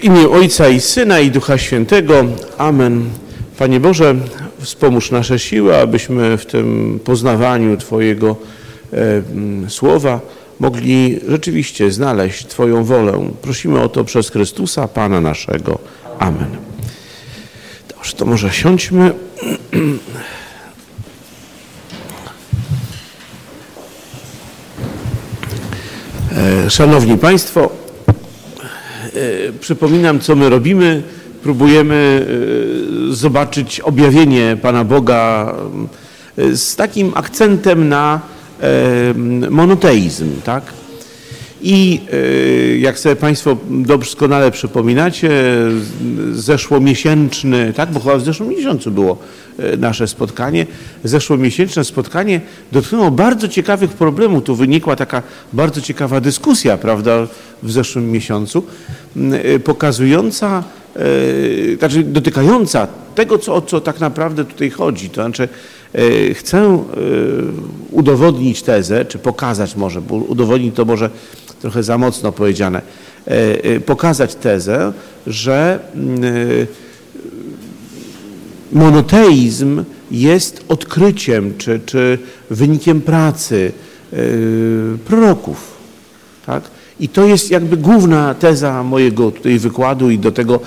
W imię Ojca i Syna i Ducha Świętego. Amen. Panie Boże, wspomóż nasze siły, abyśmy w tym poznawaniu Twojego e, słowa mogli rzeczywiście znaleźć Twoją wolę. Prosimy o to przez Chrystusa, Pana naszego. Amen. Dobrze, to może siądźmy. E, szanowni Państwo, przypominam, co my robimy. Próbujemy e, zobaczyć objawienie Pana Boga e, z takim akcentem na monoteizm, tak? I jak sobie Państwo doskonale przypominacie, zeszłomiesięczny, tak, bo chyba w zeszłym miesiącu było nasze spotkanie, zeszłomiesięczne spotkanie dotknęło bardzo ciekawych problemów. Tu wynikła taka bardzo ciekawa dyskusja, prawda, w zeszłym miesiącu, pokazująca, znaczy dotykająca tego, co, o co tak naprawdę tutaj chodzi. To znaczy, chcę udowodnić tezę, czy pokazać może, bo udowodnić to może trochę za mocno powiedziane, pokazać tezę, że monoteizm jest odkryciem czy, czy wynikiem pracy proroków. Tak? I to jest jakby główna teza mojego tutaj wykładu i do tego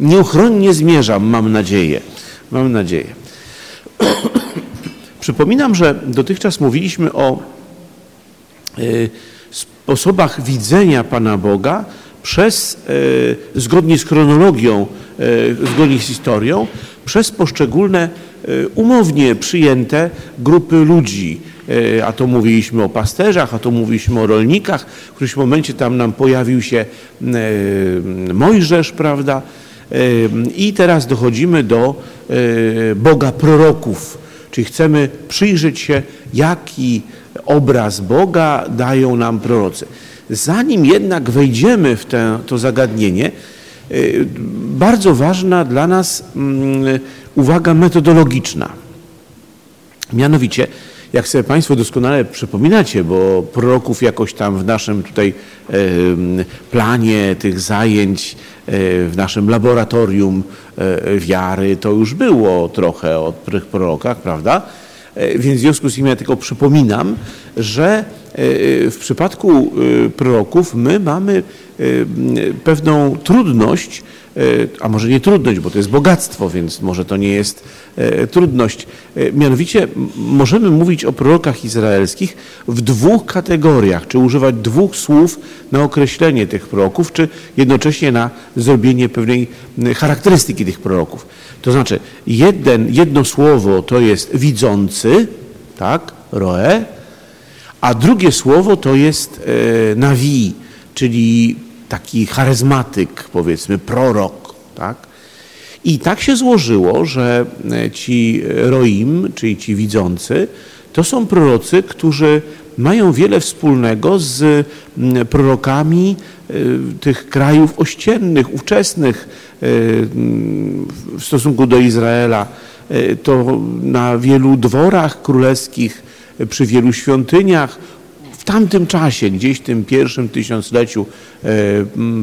nieuchronnie zmierzam, mam nadzieję. Mam nadzieję. Przypominam, że dotychczas mówiliśmy o sposobach widzenia Pana Boga przez, zgodnie z chronologią, zgodnie z historią, przez poszczególne umownie przyjęte grupy ludzi. A to mówiliśmy o pasterzach, a to mówiliśmy o rolnikach. W którymś momencie tam nam pojawił się Mojżesz, prawda? I teraz dochodzimy do Boga proroków, czyli chcemy przyjrzeć się, jaki obraz Boga dają nam prorocy. Zanim jednak wejdziemy w te, to zagadnienie, bardzo ważna dla nas uwaga metodologiczna. Mianowicie, jak sobie Państwo doskonale przypominacie, bo proroków jakoś tam w naszym tutaj planie tych zajęć, w naszym laboratorium wiary to już było trochę o tych prorokach, prawda? Więc w związku z tym ja tylko przypominam, że w przypadku proroków my mamy pewną trudność, a może nie trudność, bo to jest bogactwo, więc może to nie jest trudność. Mianowicie możemy mówić o prorokach izraelskich w dwóch kategoriach, czy używać dwóch słów na określenie tych proroków, czy jednocześnie na zrobienie pewnej charakterystyki tych proroków. To znaczy, jeden, jedno słowo to jest widzący, tak, roe, a drugie słowo to jest e, nawi, czyli taki charyzmatyk, powiedzmy, prorok, tak? I tak się złożyło, że ci roim, czyli ci widzący, to są prorocy, którzy mają wiele wspólnego z prorokami tych krajów ościennych, ówczesnych w stosunku do Izraela. To na wielu dworach królewskich, przy wielu świątyniach, w tamtym czasie, gdzieś w tym pierwszym tysiącleciu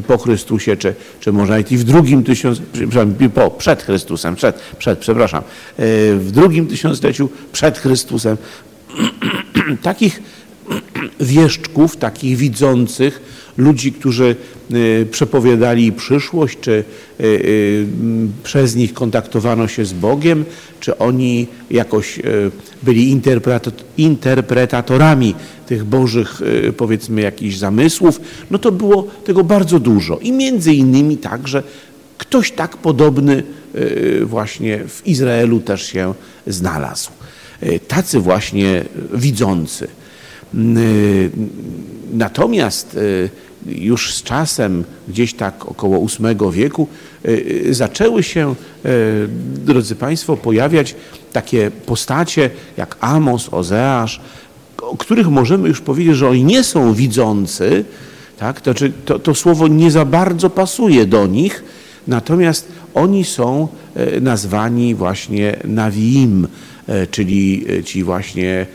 po Chrystusie, czy, czy może nawet i w drugim tysiącleciu, po, przed Chrystusem, przed, przed, przepraszam, w drugim tysiącleciu przed Chrystusem, takich wieszczków, takich widzących, ludzi, którzy przepowiadali przyszłość, czy przez nich kontaktowano się z Bogiem, czy oni jakoś byli interpretatorami tych bożych, powiedzmy, jakichś zamysłów, no to było tego bardzo dużo. I między innymi także ktoś tak podobny właśnie w Izraelu też się znalazł. Tacy właśnie widzący. Natomiast już z czasem, gdzieś tak około VIII wieku, zaczęły się, drodzy Państwo, pojawiać takie postacie jak Amos, Ozeasz, o których możemy już powiedzieć, że oni nie są widzący, tak? to, znaczy, to, to słowo nie za bardzo pasuje do nich, Natomiast oni są nazwani właśnie Nawiim, czyli ci właśnie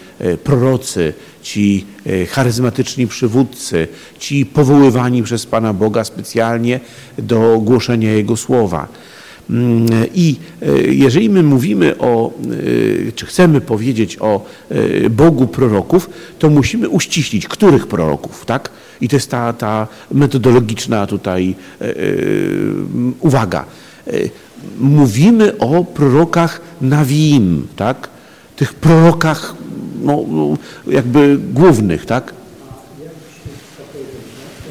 prorocy, ci charyzmatyczni przywódcy, ci powoływani przez Pana Boga specjalnie do głoszenia Jego słowa. Mm, I e, jeżeli my mówimy o, e, czy chcemy powiedzieć o e, Bogu proroków, to musimy uściślić, których proroków, tak? I to jest ta, ta metodologiczna tutaj uwaga. Mówimy o prorokach Nawiim, tak? Tych prorokach no, no, jakby głównych, tak?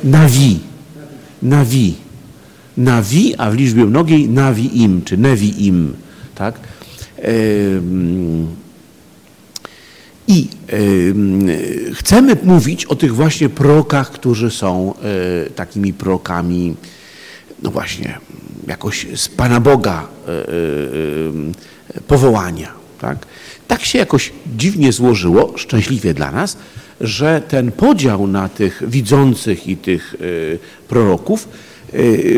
Nawi. Nawi. Nawi, a w liczbie mnogiej nawi-im, czy nevi-im. Tak? I chcemy mówić o tych właśnie prorokach, którzy są e, takimi prorokami, no właśnie, jakoś z Pana Boga e, e, powołania. Tak? tak się jakoś dziwnie złożyło, szczęśliwie dla nas, że ten podział na tych widzących i tych proroków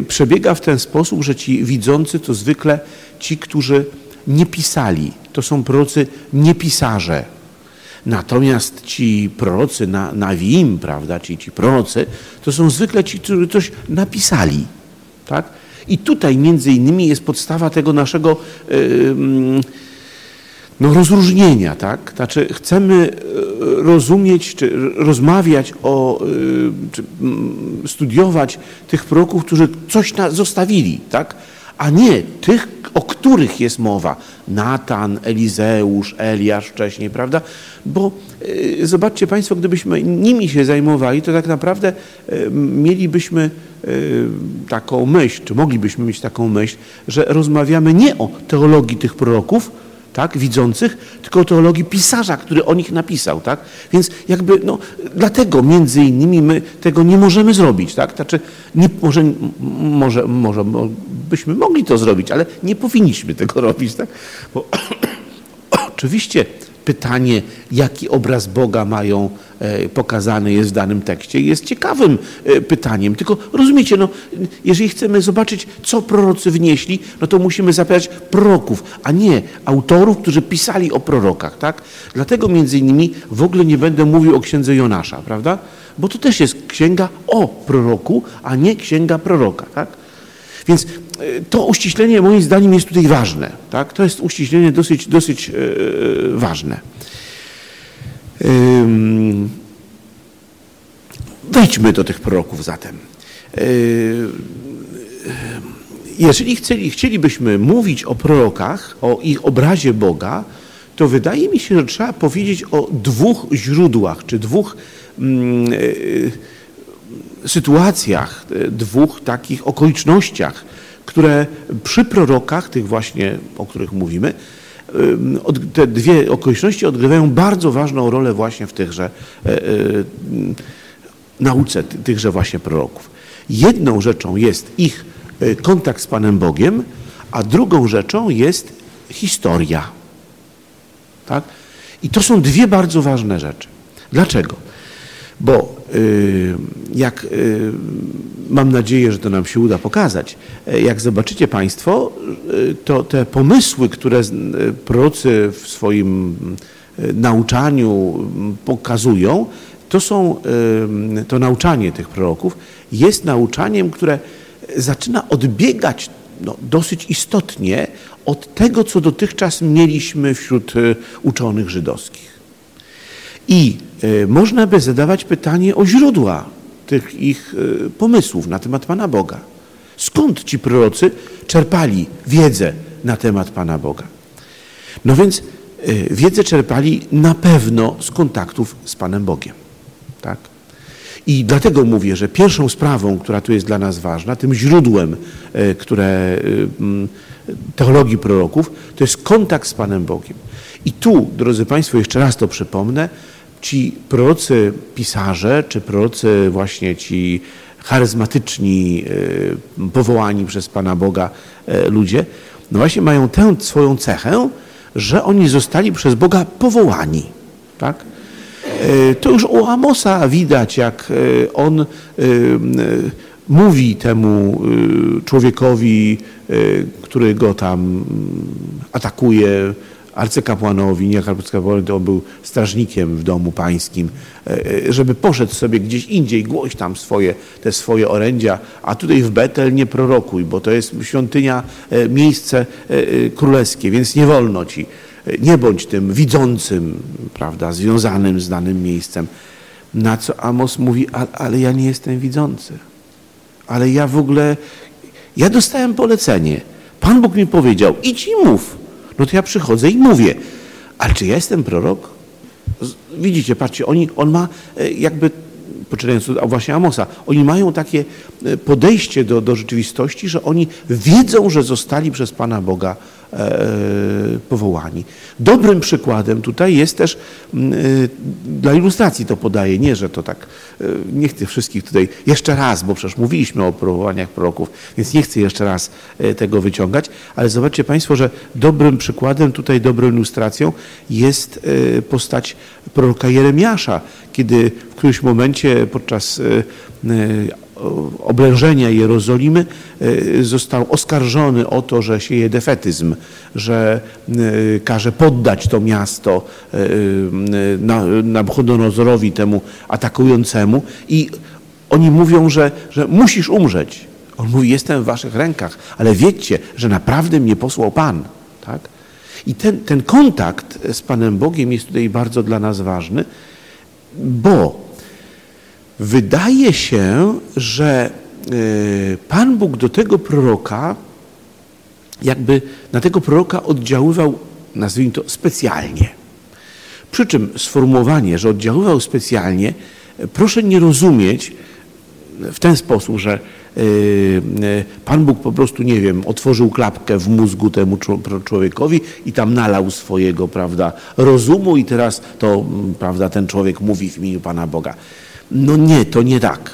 przebiega w ten sposób, że ci widzący to zwykle ci, którzy nie pisali. To są prorocy niepisarze. Natomiast ci prorocy na, na Wim, prawda, ci, ci prorocy, to są zwykle ci, którzy coś napisali. Tak? I tutaj między innymi jest podstawa tego naszego no, rozróżnienia, tak? Znaczy chcemy e, rozumieć, czy rozmawiać o, e, czy studiować tych proroków, którzy coś zostawili, tak? A nie tych, o których jest mowa. Natan, Elizeusz, Eliasz wcześniej, prawda? Bo e, zobaczcie Państwo, gdybyśmy nimi się zajmowali, to tak naprawdę mielibyśmy taką myśl, czy moglibyśmy mieć taką myśl, że rozmawiamy nie o teologii tych proroków, tak, widzących, tylko o teologii pisarza, który o nich napisał, tak? Więc jakby, no, dlatego między innymi my tego nie możemy zrobić, tak? Znaczy, nie, może, może, może byśmy mogli to zrobić, ale nie powinniśmy tego robić, tak? Bo oczywiście pytanie, jaki obraz Boga mają e, pokazany jest w danym tekście, jest ciekawym e, pytaniem. Tylko rozumiecie, no, jeżeli chcemy zobaczyć, co prorocy wnieśli, no to musimy zapytać proroków, a nie autorów, którzy pisali o prorokach. Tak? Dlatego między innymi w ogóle nie będę mówił o księdze Jonasza, prawda? Bo to też jest księga o proroku, a nie księga proroka. Tak? Więc to uściślenie moim zdaniem jest tutaj ważne. Tak? To jest uściślenie dosyć, dosyć yy, ważne. Yy, wejdźmy do tych proroków zatem. Jeżeli chcieli, chcielibyśmy mówić o prorokach, o ich obrazie Boga, to wydaje mi się, że trzeba powiedzieć o dwóch źródłach, czy dwóch sytuacjach, e, dwóch takich okolicznościach, które przy prorokach, tych właśnie, o których mówimy, te dwie okoliczności odgrywają bardzo ważną rolę właśnie w tychże e, e, nauce tychże właśnie proroków. Jedną rzeczą jest ich kontakt z Panem Bogiem, a drugą rzeczą jest historia. Tak? I to są dwie bardzo ważne rzeczy. Dlaczego? Bo jak y, mam nadzieję, że to nam się uda pokazać, y, jak zobaczycie Państwo, to te pomysły, które prorocy w swoim nauczaniu pokazują, to są, to nauczanie tych proroków jest nauczaniem, które zaczyna odbiegać no, dosyć istotnie od tego, co dotychczas mieliśmy wśród uczonych żydowskich. I e, można by zadawać pytanie o źródła tych ich e, pomysłów na temat Pana Boga. Skąd ci prorocy czerpali wiedzę na temat Pana Boga? No więc e, wiedzę czerpali na pewno z kontaktów z Panem Bogiem. Tak? I dlatego mówię, że pierwszą sprawą, która tu jest dla nas ważna, tym źródłem, które teologii proroków, to jest kontakt z Panem Bogiem. I tu, drodzy Państwo, jeszcze raz to przypomnę, ci prorocy pisarze, czy prorocy właśnie ci charyzmatyczni, e, powołani przez Pana Boga e, ludzie, no właśnie mają tę swoją cechę, że oni zostali przez Boga powołani. Tak? E, to już u Amosa widać, jak on mówi temu człowiekowi, który go tam atakuje, arcykapłanowi, nie arcykapłanowi, to był strażnikiem w domu pańskim, e, żeby poszedł sobie gdzieś indziej, głoś tam swoje, te swoje orędzia, a tutaj w Betel nie prorokuj, bo to jest świątynia, e, miejsce e, królewskie, więc nie wolno ci. Nie bądź tym widzącym, prawda, związanym z danym miejscem. Na co Amos mówi, ale ja nie jestem widzący. Ale ja w ogóle, ja dostałem polecenie. Pan Bóg mi powiedział, idź i mów. No to ja przychodzę i mówię, ale czy ja jestem prorok? Widzicie, patrzcie, oni, on ma e, jakby, poczynając od właśnie Amosa, oni mają takie e, podejście do, do rzeczywistości, że oni wiedzą, że zostali przez Pana Boga powołani. Dobrym przykładem tutaj jest też, e, dla ilustracji to podaję, nie, że to tak, e, nie chcę wszystkich tutaj jeszcze raz, bo przecież mówiliśmy o powołaniach proroków, więc nie chcę jeszcze raz tego wyciągać, ale zobaczcie Państwo, że dobrym przykładem, tutaj dobrą ilustracją jest postać proroka Jeremiasza, kiedy w którymś momencie podczas oblężenia Jerozolimy e, został oskarżony o to, że sieje defetyzm, że e, każe poddać to miasto e, Nabuchodonozorowi, temu atakującemu i oni mówią, że, że musisz umrzeć. On mówi, jestem w waszych rękach, ale wiedzcie, że naprawdę mnie posłał Pan. Tak? I ten, ten kontakt z Panem Bogiem jest tutaj bardzo dla nas ważny, bo Wydaje się, że e, Pan Bóg do tego proroka, jakby na tego proroka oddziaływał, nazwijmy to, specjalnie. Przy czym sformułowanie, że oddziaływał specjalnie, proszę nie rozumieć w ten sposób, że e, e, Pan Bóg po prostu, nie wiem, otworzył klapkę w mózgu temu człowiekowi i tam nalał swojego, prawda, rozumu i teraz to, prawda, ten człowiek mówi w imieniu Pana Boga. No nie, to nie tak.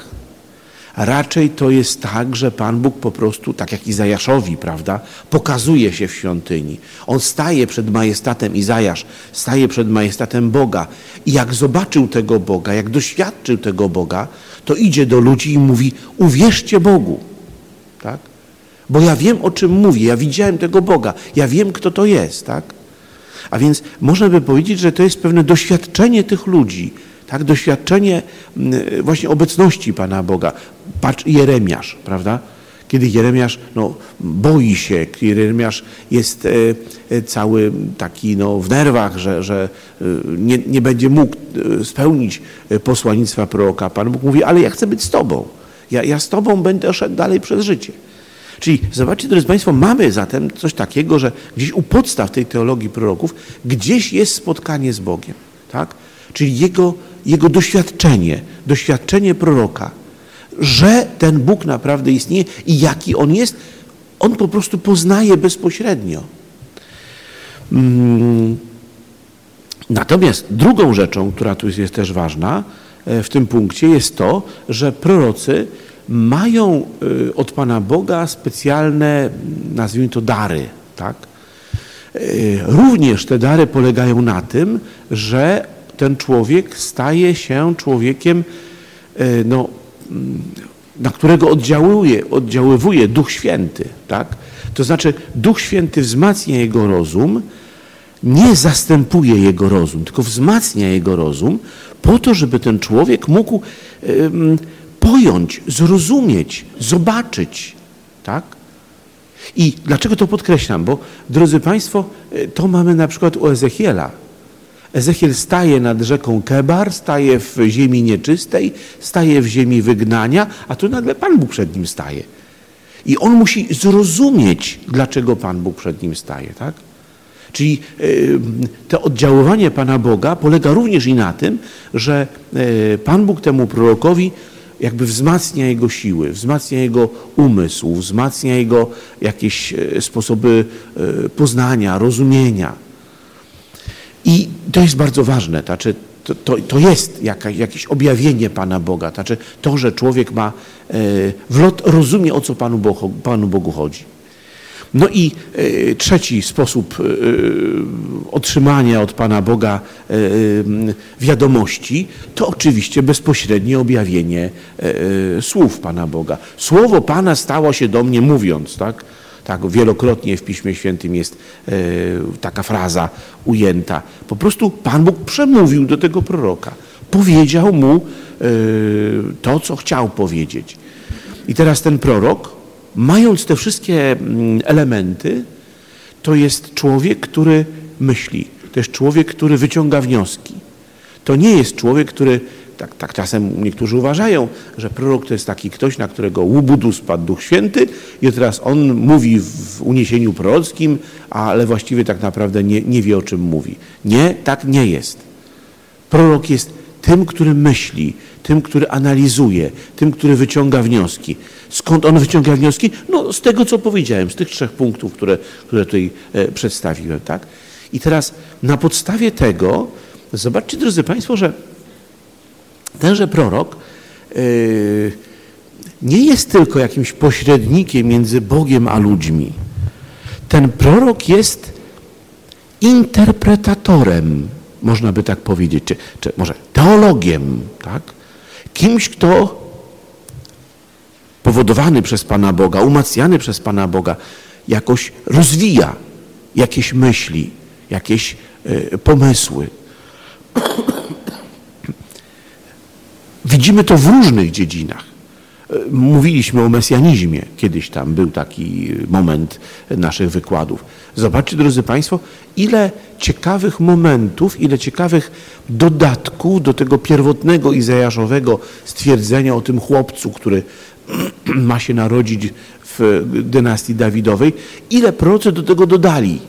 Raczej to jest tak, że Pan Bóg po prostu, tak jak Izajaszowi, prawda, pokazuje się w świątyni. On staje przed majestatem Izajasz, staje przed majestatem Boga. I jak zobaczył tego Boga, jak doświadczył tego Boga, to idzie do ludzi i mówi, uwierzcie Bogu. Tak? Bo ja wiem, o czym mówię, ja widziałem tego Boga, ja wiem, kto to jest. Tak? A więc można by powiedzieć, że to jest pewne doświadczenie tych ludzi, tak, doświadczenie mm, właśnie obecności Pana Boga. Patrz Jeremiasz, prawda? Kiedy Jeremiasz no, boi się, kiedy Jeremiasz jest e, e, cały taki no, w nerwach, że, że e, nie, nie będzie mógł spełnić posłanictwa proroka. Pan Bóg mówi, ale ja chcę być z Tobą. Ja, ja z Tobą będę szedł dalej przez życie. Czyli zobaczcie, drodzy Państwo, mamy zatem coś takiego, że gdzieś u podstaw tej teologii proroków gdzieś jest spotkanie z Bogiem. Tak? Czyli jego jego doświadczenie, doświadczenie proroka, że ten Bóg naprawdę istnieje i jaki on jest, on po prostu poznaje bezpośrednio. Mm. Natomiast drugą rzeczą, która tu jest też ważna e, w tym punkcie, jest to, że prorocy mają e, od Pana Boga specjalne, nazwijmy to, dary. Tak? E, również te dary polegają na tym, że ten człowiek staje się człowiekiem, e, no, na którego oddziałuje, oddziaływuje Duch Święty. Tak? To znaczy Duch Święty wzmacnia jego rozum, nie zastępuje jego rozum, tylko wzmacnia jego rozum po to, żeby ten człowiek mógł pojąć, zrozumieć, zobaczyć. Tak? I dlaczego to podkreślam? Bo, drodzy Państwo, e, to mamy na przykład u Ezechiela. Ezechiel staje nad rzeką Kebar, staje w ziemi nieczystej, staje w ziemi wygnania, a tu nagle Pan Bóg przed nim staje. I on musi zrozumieć, dlaczego Pan Bóg przed nim staje, tak? Czyli to oddziaływanie Pana Boga polega również i na tym, że e, Pan Bóg temu prorokowi jakby wzmacnia jego siły, wzmacnia jego umysł, wzmacnia jego jakieś e, sposoby e, poznania, rozumienia. I to jest bardzo ważne, znaczy to, to, to jest jakaś, jakieś objawienie Pana Boga, znaczy to, że człowiek ma e, w lot rozumie, o co Panu Bogu, Panu Bogu chodzi. No i y, trzeci sposób y, otrzymania od Pana Boga y, wiadomości to oczywiście bezpośrednie objawienie słów Pana Boga. Słowo Pana stało się do mnie mówiąc, tak? Tak, wielokrotnie w Piśmie Świętym jest taka fraza ujęta. Po prostu Pan Bóg przemówił do tego proroka. Powiedział mu to, co chciał powiedzieć. I teraz ten prorok mając te wszystkie mm, elementy, to jest człowiek, który myśli. To jest człowiek, który wyciąga wnioski. To nie jest człowiek, który, tak, tak czasem niektórzy uważają, że prorok to jest taki ktoś, na którego łubudu spadł Duch Święty i teraz on mówi w uniesieniu prorockim, ale właściwie tak naprawdę nie, nie wie, o czym mówi. Nie, tak nie jest. Prorok jest tym, który myśli, tym, który analizuje, tym, który wyciąga wnioski. Skąd on wyciąga wnioski? No z tego, co powiedziałem, z tych trzech punktów, które, które tutaj e, przedstawiłem. Tak? I teraz na podstawie tego, zobaczcie, drodzy Państwo, że tenże prorok e, nie jest tylko jakimś pośrednikiem między Bogiem a ludźmi. Ten prorok jest interpretatorem, można by tak powiedzieć, czy, czy może teologiem, tak? kimś, kto powodowany przez Pana Boga, umacniany przez Pana Boga, jakoś rozwija jakieś myśli, jakieś y, pomysły. Widzimy to w różnych dziedzinach. E, mówiliśmy o mesjanizmie, kiedyś tam był taki moment naszych wykładów. Zobaczcie, drodzy Państwo, ile ciekawych momentów, ile ciekawych dodatków do tego pierwotnego izajaszowego stwierdzenia o tym chłopcu, który ma się narodzić w dynastii Dawidowej, ile prorocy do tego dodali.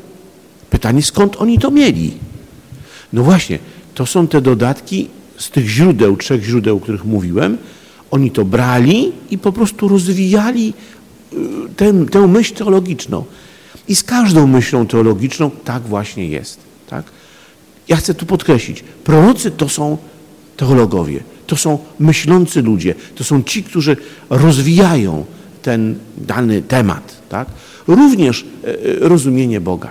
Pytanie, skąd oni to mieli? No właśnie, to są te dodatki z tych źródeł, trzech źródeł, o których mówiłem. Oni to brali i po prostu rozwijali y, tę, tę myśl teologiczną. I z każdą myślą teologiczną tak właśnie jest. Tak? Ja chcę tu podkreślić, prorocy to są teologowie, to są myślący ludzie, to są ci, którzy rozwijają ten dany temat. Tak? Również e, e, rozumienie Boga,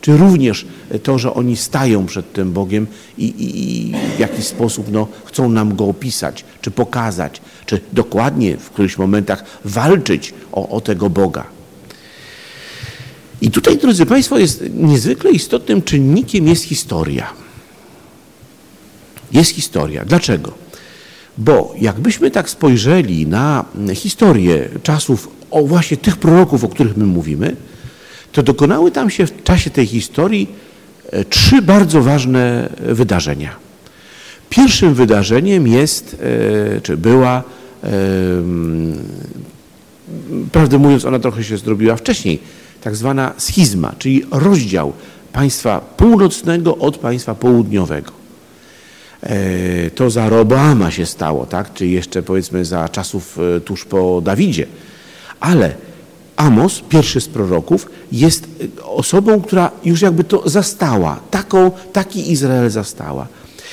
czy również to, że oni stają przed tym Bogiem i, i, i w jakiś sposób no, chcą nam Go opisać, czy pokazać, czy dokładnie w którychś momentach walczyć o, o tego Boga. I tutaj, drodzy Państwo, jest niezwykle istotnym czynnikiem jest historia. Jest historia. Dlaczego? Bo jakbyśmy tak spojrzeli na historię czasów, o właśnie tych proroków, o których my mówimy, to dokonały tam się w czasie tej historii e, trzy bardzo ważne wydarzenia. Pierwszym wydarzeniem jest, e, czy była, prawdę mówiąc, ona trochę się zrobiła wcześniej, tak zwana schizma, czyli rozdział państwa północnego od państwa południowego. E, to za Roboama się stało, tak? czy jeszcze powiedzmy za czasów tuż po Dawidzie. Ale Amos, pierwszy z proroków, jest osobą, która już jakby to zastała, taką, taki Izrael zastała.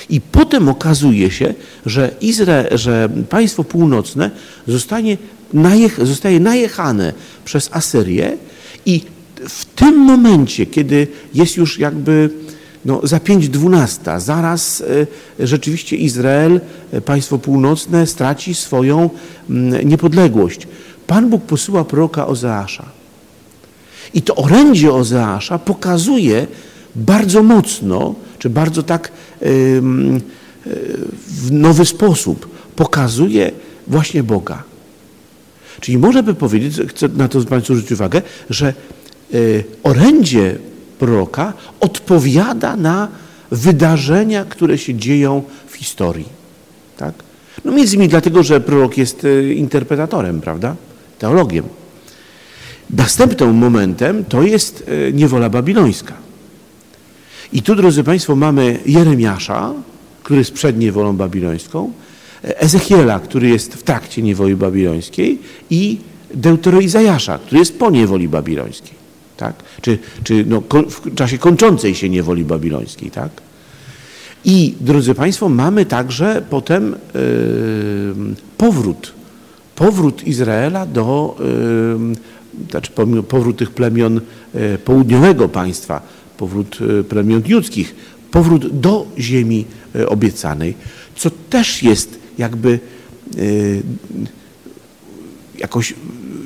I potem okazuje się, że, Izrael, że państwo północne zostanie najech, zostaje najechane przez Asyrię i w tym momencie, kiedy jest już jakby no, za 5.12, zaraz e, rzeczywiście Izrael, e, państwo północne, straci swoją mm, niepodległość. Pan Bóg posyła proroka Ozeasza. I to orędzie Ozeasza pokazuje bardzo mocno, czy bardzo tak e, w nowy sposób, pokazuje właśnie Boga. Czyli można by powiedzieć, chcę na to Państwu zwrócić uwagę, że y, orędzie proroka odpowiada na wydarzenia, które się dzieją w historii. Tak? No między innymi dlatego, że prorok jest y, interpretatorem, prawda? Teologiem. Następnym momentem to jest y, niewola babilońska. I tu, drodzy Państwo, mamy Jeremiasza, który jest przed niewolą babilońską, Ezechiela, który jest w trakcie niewoli babilońskiej i Deutero Izajasza, który jest po niewoli babilońskiej. Tak? Czy, czy no, w czasie kończącej się niewoli babilońskiej. Tak? I, drodzy Państwo, mamy także potem yy, powrót, powrót Izraela do znaczy powrót tych plemion południowego państwa, powrót plemion judzkich, powrót do ziemi obiecanej, co też jest jakby jakoś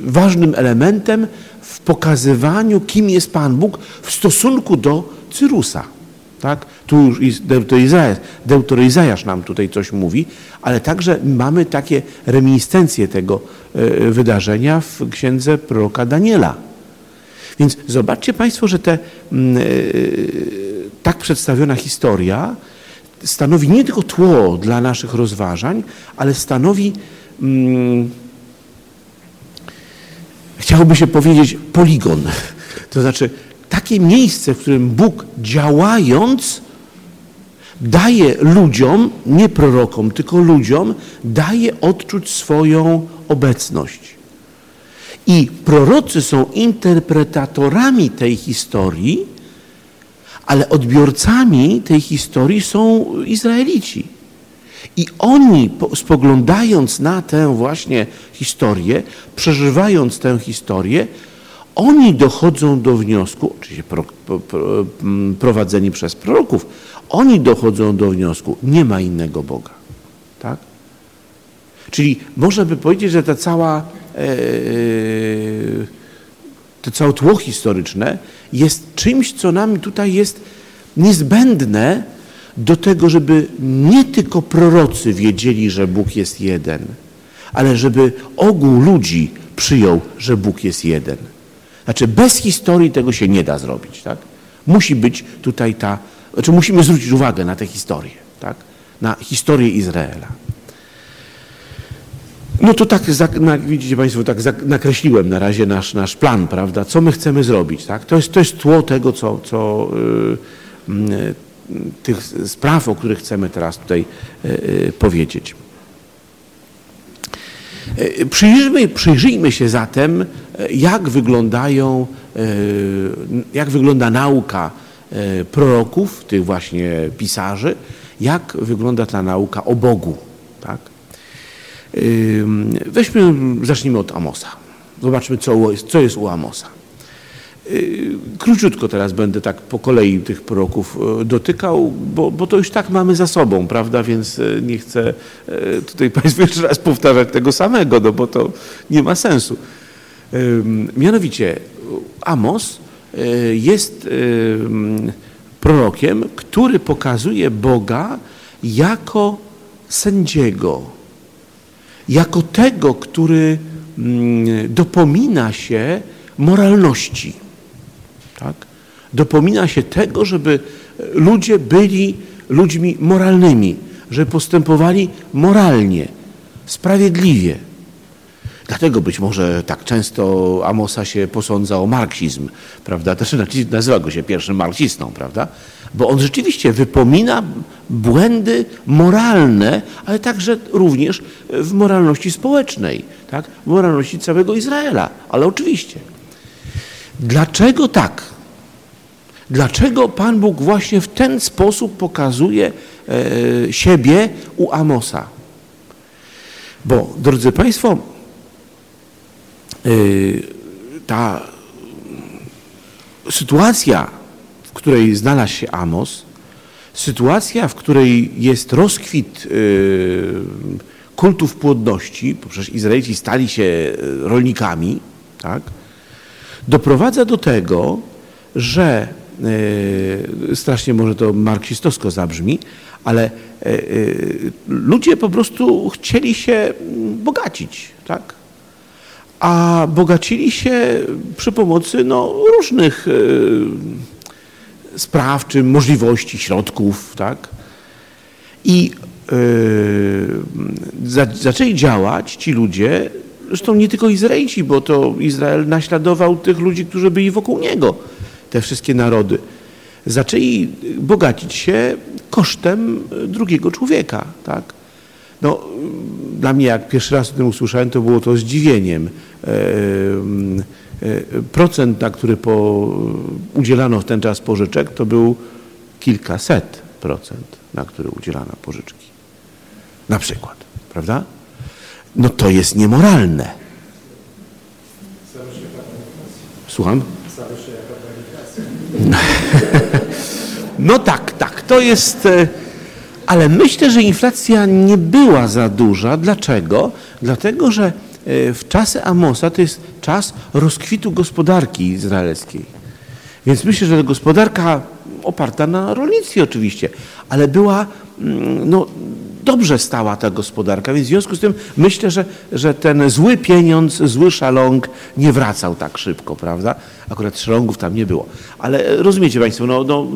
ważnym elementem w pokazywaniu, kim jest Pan Bóg w stosunku do Cyrusa. Tak? Tu już deutor Izajasz nam tutaj coś mówi, ale także mamy takie reminiscencje tego e, wydarzenia w księdze proroka Daniela. Więc zobaczcie Państwo, że te mm, e, tak przedstawiona historia stanowi nie tylko tło dla naszych rozważań, ale stanowi mm, chciałoby się powiedzieć poligon. To znaczy takie miejsce, w którym Bóg działając daje ludziom, nie prorokom, tylko ludziom, daje odczuć swoją obecność. I prorocy są interpretatorami tej historii, ale odbiorcami tej historii są Izraelici. I oni, spoglądając na tę właśnie historię, przeżywając tę historię, oni dochodzą do wniosku, oczywiście pro, pro, prowadzeni przez proroków, oni dochodzą do wniosku, nie ma innego Boga. Tak? Czyli można by powiedzieć, że ta cała, e, to całe tło historyczne jest czymś, co nam tutaj jest niezbędne do tego, żeby nie tylko prorocy wiedzieli, że Bóg jest jeden, ale żeby ogół ludzi przyjął, że Bóg jest jeden. Znaczy bez historii tego się nie da zrobić. Tak? Musi być tutaj ta, znaczy musimy zwrócić uwagę na tę historię, tak? na historię Izraela. No to tak, widzicie Państwo, tak nakreśliłem na razie nasz, nasz plan, prawda? Co my chcemy zrobić, tak? To jest, to jest tło tego, co, co yy, tych spraw, o których chcemy teraz tutaj yy, powiedzieć. Przyjrzyjmy, przyjrzyjmy się zatem, jak wyglądają, jak wygląda nauka proroków, tych właśnie pisarzy, jak wygląda ta nauka o Bogu. Tak? Weźmy, zacznijmy od Amosa. Zobaczmy, co co jest u Amosa. Króciutko teraz będę tak po kolei tych proroków dotykał, bo, bo to już tak mamy za sobą, prawda? Więc nie chcę tutaj Państwu jeszcze raz powtarzać tego samego, no bo to nie ma sensu. Mianowicie Amos jest prorokiem, który pokazuje Boga jako sędziego, jako tego, który mm, dopomina się moralności. Dopomina się tego, żeby ludzie byli ludźmi moralnymi, żeby postępowali moralnie, sprawiedliwie. Dlatego być może tak często Amosa się posądza o marksizm, prawda? Też nazywa go się pierwszym marksistą, prawda? Bo on rzeczywiście wypomina błędy moralne, ale także również w moralności społecznej, tak? w moralności całego Izraela. Ale oczywiście. Dlaczego tak? Dlaczego Pan Bóg właśnie w ten sposób pokazuje e, siebie u Amosa? Bo, drodzy Państwo, Y, ta sytuacja, w której znalazł się Amos, sytuacja, w której jest rozkwit y, kultów płodności, bo przecież Izraelici stali się rolnikami, tak, doprowadza do tego, że strasznie może to marksistowsko zabrzmi, ale ludzie po prostu chcieli się bogacić, tak? a bogacili się przy pomocy no, różnych spraw czy możliwości, środków. Tak? I za, zaczęli działać ci ludzie, zresztą nie tylko Izraelici, bo to Izrael naśladował tych ludzi, którzy byli wokół niego, te wszystkie narody. Zaczęli bogacić się kosztem drugiego człowieka. Tak? No, dla mnie, jak pierwszy raz o tym usłyszałem, to było to zdziwieniem. E, e, procent, na który po, udzielano w ten czas pożyczek, to był kilkaset procent, na który udzielano pożyczki. Na przykład, prawda? No to jest niemoralne. Słucham? No tak, tak, to jest... E, ale myślę, że inflacja nie była za duża. Dlaczego? Dlatego, że e, w czasy Amosa to jest czas rozkwitu gospodarki izraelskiej. Więc myślę, że gospodarka oparta na rolnictwie oczywiście, ale była no, dobrze stała ta gospodarka, więc w związku z tym myślę, że, że ten zły pieniądz, zły szalong nie wracał tak szybko, prawda? Akurat szalongów tam nie było. Ale rozumiecie Państwo, no, no,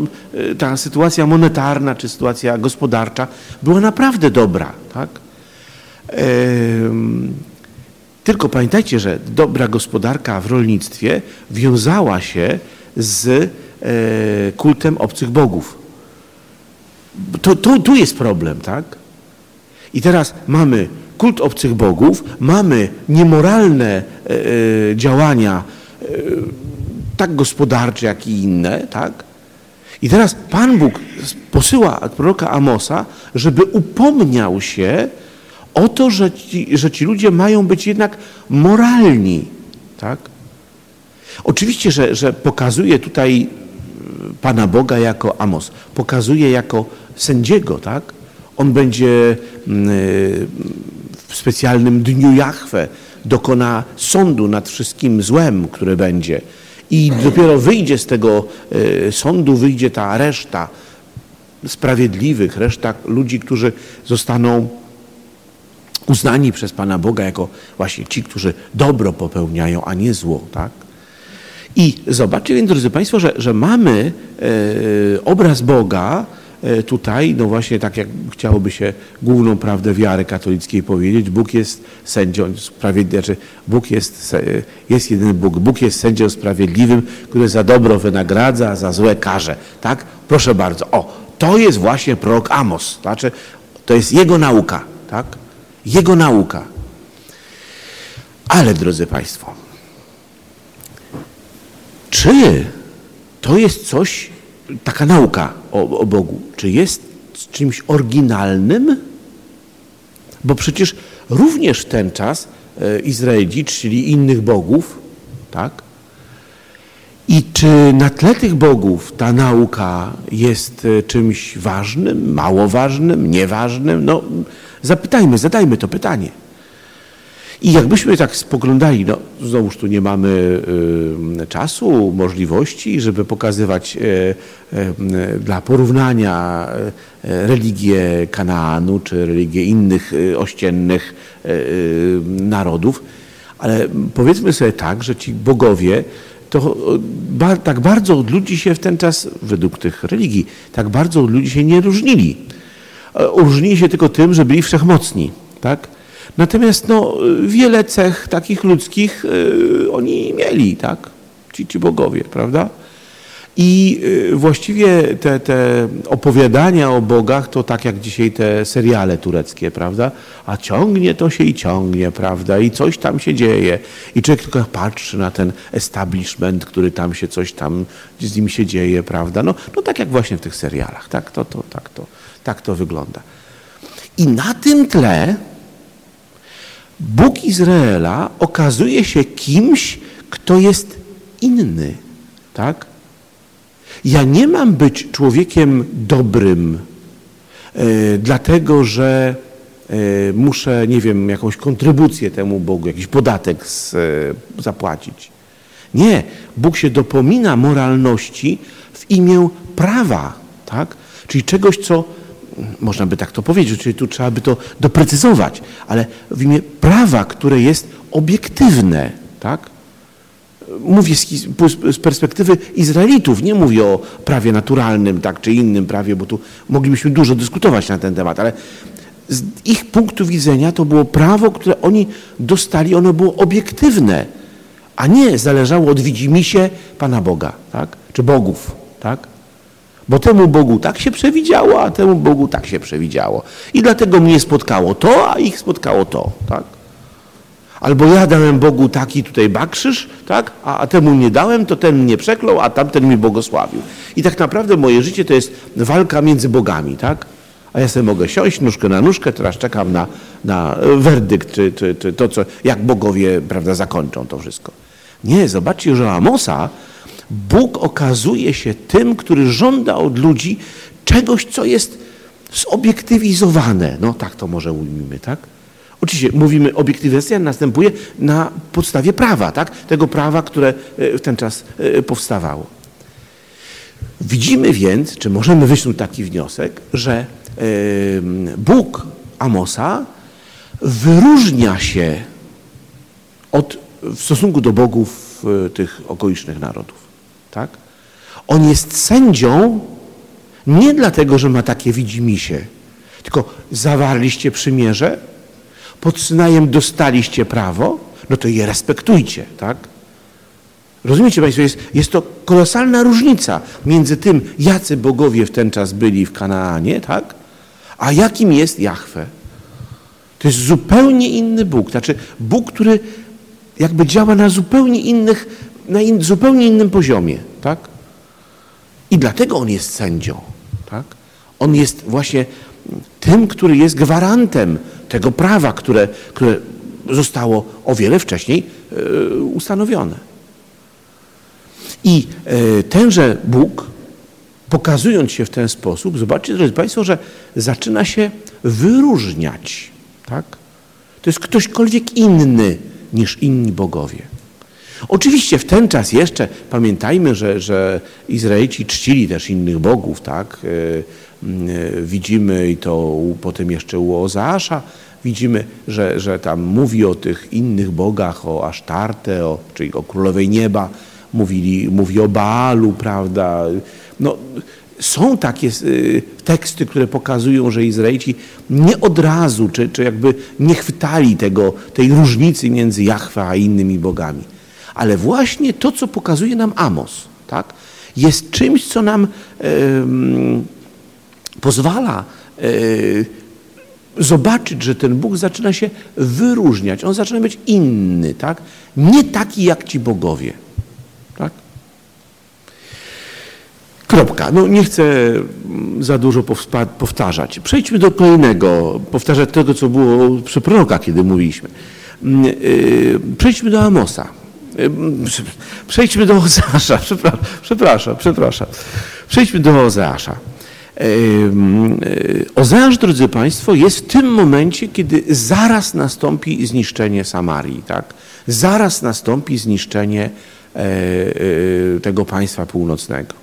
ta sytuacja monetarna czy sytuacja gospodarcza była naprawdę dobra, tak? Tylko pamiętajcie, że dobra gospodarka w rolnictwie wiązała się z e, kultem obcych bogów. To, to, tu jest problem, tak? I teraz mamy kult obcych bogów, mamy niemoralne e, e, działania, e, tak gospodarcze, jak i inne, tak? I teraz Pan Bóg posyła proroka Amosa, żeby upomniał się o to, że ci, że ci ludzie mają być jednak moralni, tak? Oczywiście, że, że pokazuje tutaj Pana Boga jako Amos, pokazuje jako sędziego, tak? On będzie mm, y, w specjalnym dniu Jachwę, dokona sądu nad wszystkim złem, które będzie. I dopiero wyjdzie z tego y, sądu, wyjdzie ta reszta sprawiedliwych, reszta ludzi, którzy zostaną uznani przez Pana Boga jako właśnie ci, którzy dobro popełniają, a nie zło. Tak? I zobaczcie więc, drodzy Państwo, że, że mamy e, obraz Boga, tutaj, no właśnie tak jak chciałoby się główną prawdę wiary katolickiej powiedzieć, Bóg jest sędzią sprawiedliwym, znaczy Bóg jest, jest jedyny Bóg, Bóg jest sędzią sprawiedliwym, który za dobro wynagradza, za złe karze, tak? Proszę bardzo, o, to jest właśnie prorok Amos, znaczy to jest jego nauka, tak? Jego nauka. Ale, drodzy Państwo, czy to jest coś, taka nauka o, o Bogu, czy jest czymś oryginalnym? Bo przecież również ten czas e, Izraelici czyli innych bogów, tak? I czy na tle tych bogów ta nauka jest e, czymś ważnym, mało ważnym, nieważnym? No, zapytajmy, zadajmy to pytanie. I jakbyśmy tak spoglądali, no znowuż tu nie mamy y, czasu, możliwości, żeby pokazywać y, y, dla porównania religię Kanaanu czy religię innych ościennych narodów, ale powiedzmy sobie tak, że ci bogowie to ba, tak bardzo od ludzi się w ten czas, według tych religii, tak bardzo od ludzi się nie różnili. Różnili się tylko tym, że byli wszechmocni, tak? Natomiast no, wiele cech takich ludzkich y, oni mieli, tak? Ci, ci bogowie, prawda? I y, właściwie te, te opowiadania o bogach to tak jak dzisiaj te seriale tureckie, prawda? A ciągnie to się i ciągnie, prawda? I coś tam się dzieje. I człowiek tylko patrzy na ten establishment, który tam się coś tam z nim się dzieje, prawda? No, no tak jak właśnie w tych serialach. Tak to, to, tak, to, tak to wygląda. I na tym tle Bóg Izraela okazuje się kimś, kto jest inny. Tak? Ja nie mam być człowiekiem dobrym, e, dlatego że e, muszę, nie wiem, jakąś kontrybucję temu Bogu, jakiś podatek z, e, zapłacić. Nie, Bóg się dopomina moralności w imię prawa, tak? Czyli czegoś, co można by tak to powiedzieć, czyli tu trzeba by to doprecyzować, ale w imię prawa, które jest obiektywne, tak? Mówię z, perspektywy Izraelitów, nie mówię o prawie naturalnym, tak, czy innym prawie, bo tu moglibyśmy dużo dyskutować na ten temat, ale z ich punktu widzenia to było prawo, które oni dostali, ono było obiektywne, a nie zależało od widzimisię Pana Boga, tak, czy bogów, tak. Bo temu Bogu tak się przewidziało, a temu Bogu tak się przewidziało. I dlatego mnie spotkało to, a ich spotkało to. Tak? Albo ja dałem Bogu taki tutaj bakrzyż, tak? a, a temu nie dałem, to ten mnie przeklął, a tamten mi błogosławił. I tak naprawdę moje życie to jest walka między bogami. Tak? A ja sobie mogę siąść nóżkę na nóżkę, teraz czekam na, na werdykt, czy, czy, czy to, co, jak bogowie prawda, zakończą to wszystko. Nie, zobaczcie, że Amosa Bóg okazuje się tym, który żąda od ludzi czegoś, co jest zobiektywizowane. No tak to może ujmijmy, tak? Oczywiście mówimy, obiektywizacja następuje na podstawie prawa, tak? Tego prawa, które e, w ten czas e, powstawało. Widzimy więc, czy możemy wysnuć taki wniosek, że Bóg Amosa wyróżnia się od, w stosunku do bogów e, tych okolicznych narodów. Tak? On jest sędzią nie dlatego, że ma takie widzimisię, tylko zawarliście przymierze, pod Synajem dostaliście prawo, no to je respektujcie, tak? Rozumiecie Państwo, jest, jest to kolosalna różnica między tym, jacy bogowie w ten czas byli w Kanaanie, tak? A jakim jest Jahwe. To jest zupełnie inny Bóg. Znaczy Bóg, który jakby działa na zupełnie innych, na in, zupełnie innym poziomie, tak? I dlatego On jest sędzią, tak? On jest właśnie tym, który jest gwarantem tego prawa, które, które zostało o wiele wcześniej yy, ustanowione. I e, tenże Bóg, pokazując się w ten sposób, zobaczcie, drodzy Państwo, że zaczyna się wyróżniać. Tak? To jest ktośkolwiek inny niż inni bogowie. Oczywiście w ten czas jeszcze pamiętajmy, że, że Izraelici czcili też innych bogów, tak? E, e, widzimy i to potem jeszcze u Ozeasza, widzimy, że, że tam mówi o tych innych bogach, o Asztarte, o, czyli o królowej nieba, mówili, mówi o Baalu, prawda? No, są takie y, teksty, które pokazują, że Izraelici nie od razu, czy, czy jakby nie chwytali tego, tej różnicy między Jahwe a innymi bogami. Ale właśnie to, co pokazuje nam Amos, tak, jest czymś, co nam pozwala y, zobaczyć, że ten Bóg zaczyna się wyróżniać. On zaczyna być inny, tak? Nie taki jak ci bogowie. Tak? Kropka. No nie chcę za dużo powtarzać. Przejdźmy do kolejnego, powtarzać tego, co było przy proroka, kiedy mówiliśmy. Mm, y, przejdźmy do Amosa. Y, przejdźmy do Ozeasza. Przepraszam, przepraszam. Przejdźmy do Ozeasza. Y, Ozeasz, drodzy Państwo, jest w tym momencie, kiedy zaraz nastąpi zniszczenie Samarii. Tak? Zaraz nastąpi zniszczenie E, e, tego państwa północnego.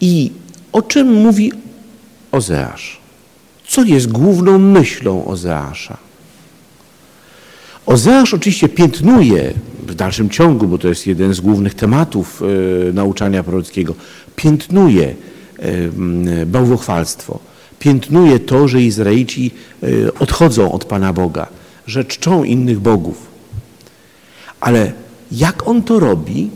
I o czym mówi Ozeasz? Co jest główną myślą Ozeasza? Ozeasz oczywiście piętnuje w dalszym ciągu, bo to jest jeden z głównych tematów nauczania prorockiego, piętnuje bałwochwalstwo, piętnuje to, że Izraelici odchodzą od Pana Boga, że czczą innych bogów. Ale jak on to robi?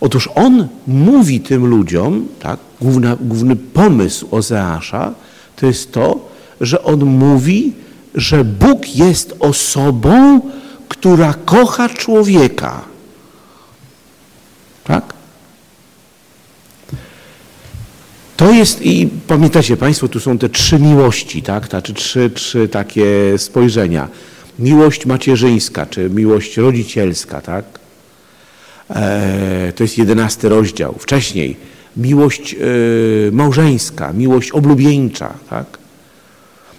Otóż on mówi tym ludziom, tak, główna, główny pomysł Ozeasza to jest to, że on mówi, że Bóg jest osobą, która kocha człowieka. Tak? To jest, i pamiętacie Państwo, tu są te trzy miłości, tak? Znaczy trzy, trzy takie spojrzenia miłość macierzyńska, czy miłość rodzicielska, tak? E, to jest jedenasty rozdział. Wcześniej miłość e, małżeńska, miłość oblubieńcza, tak?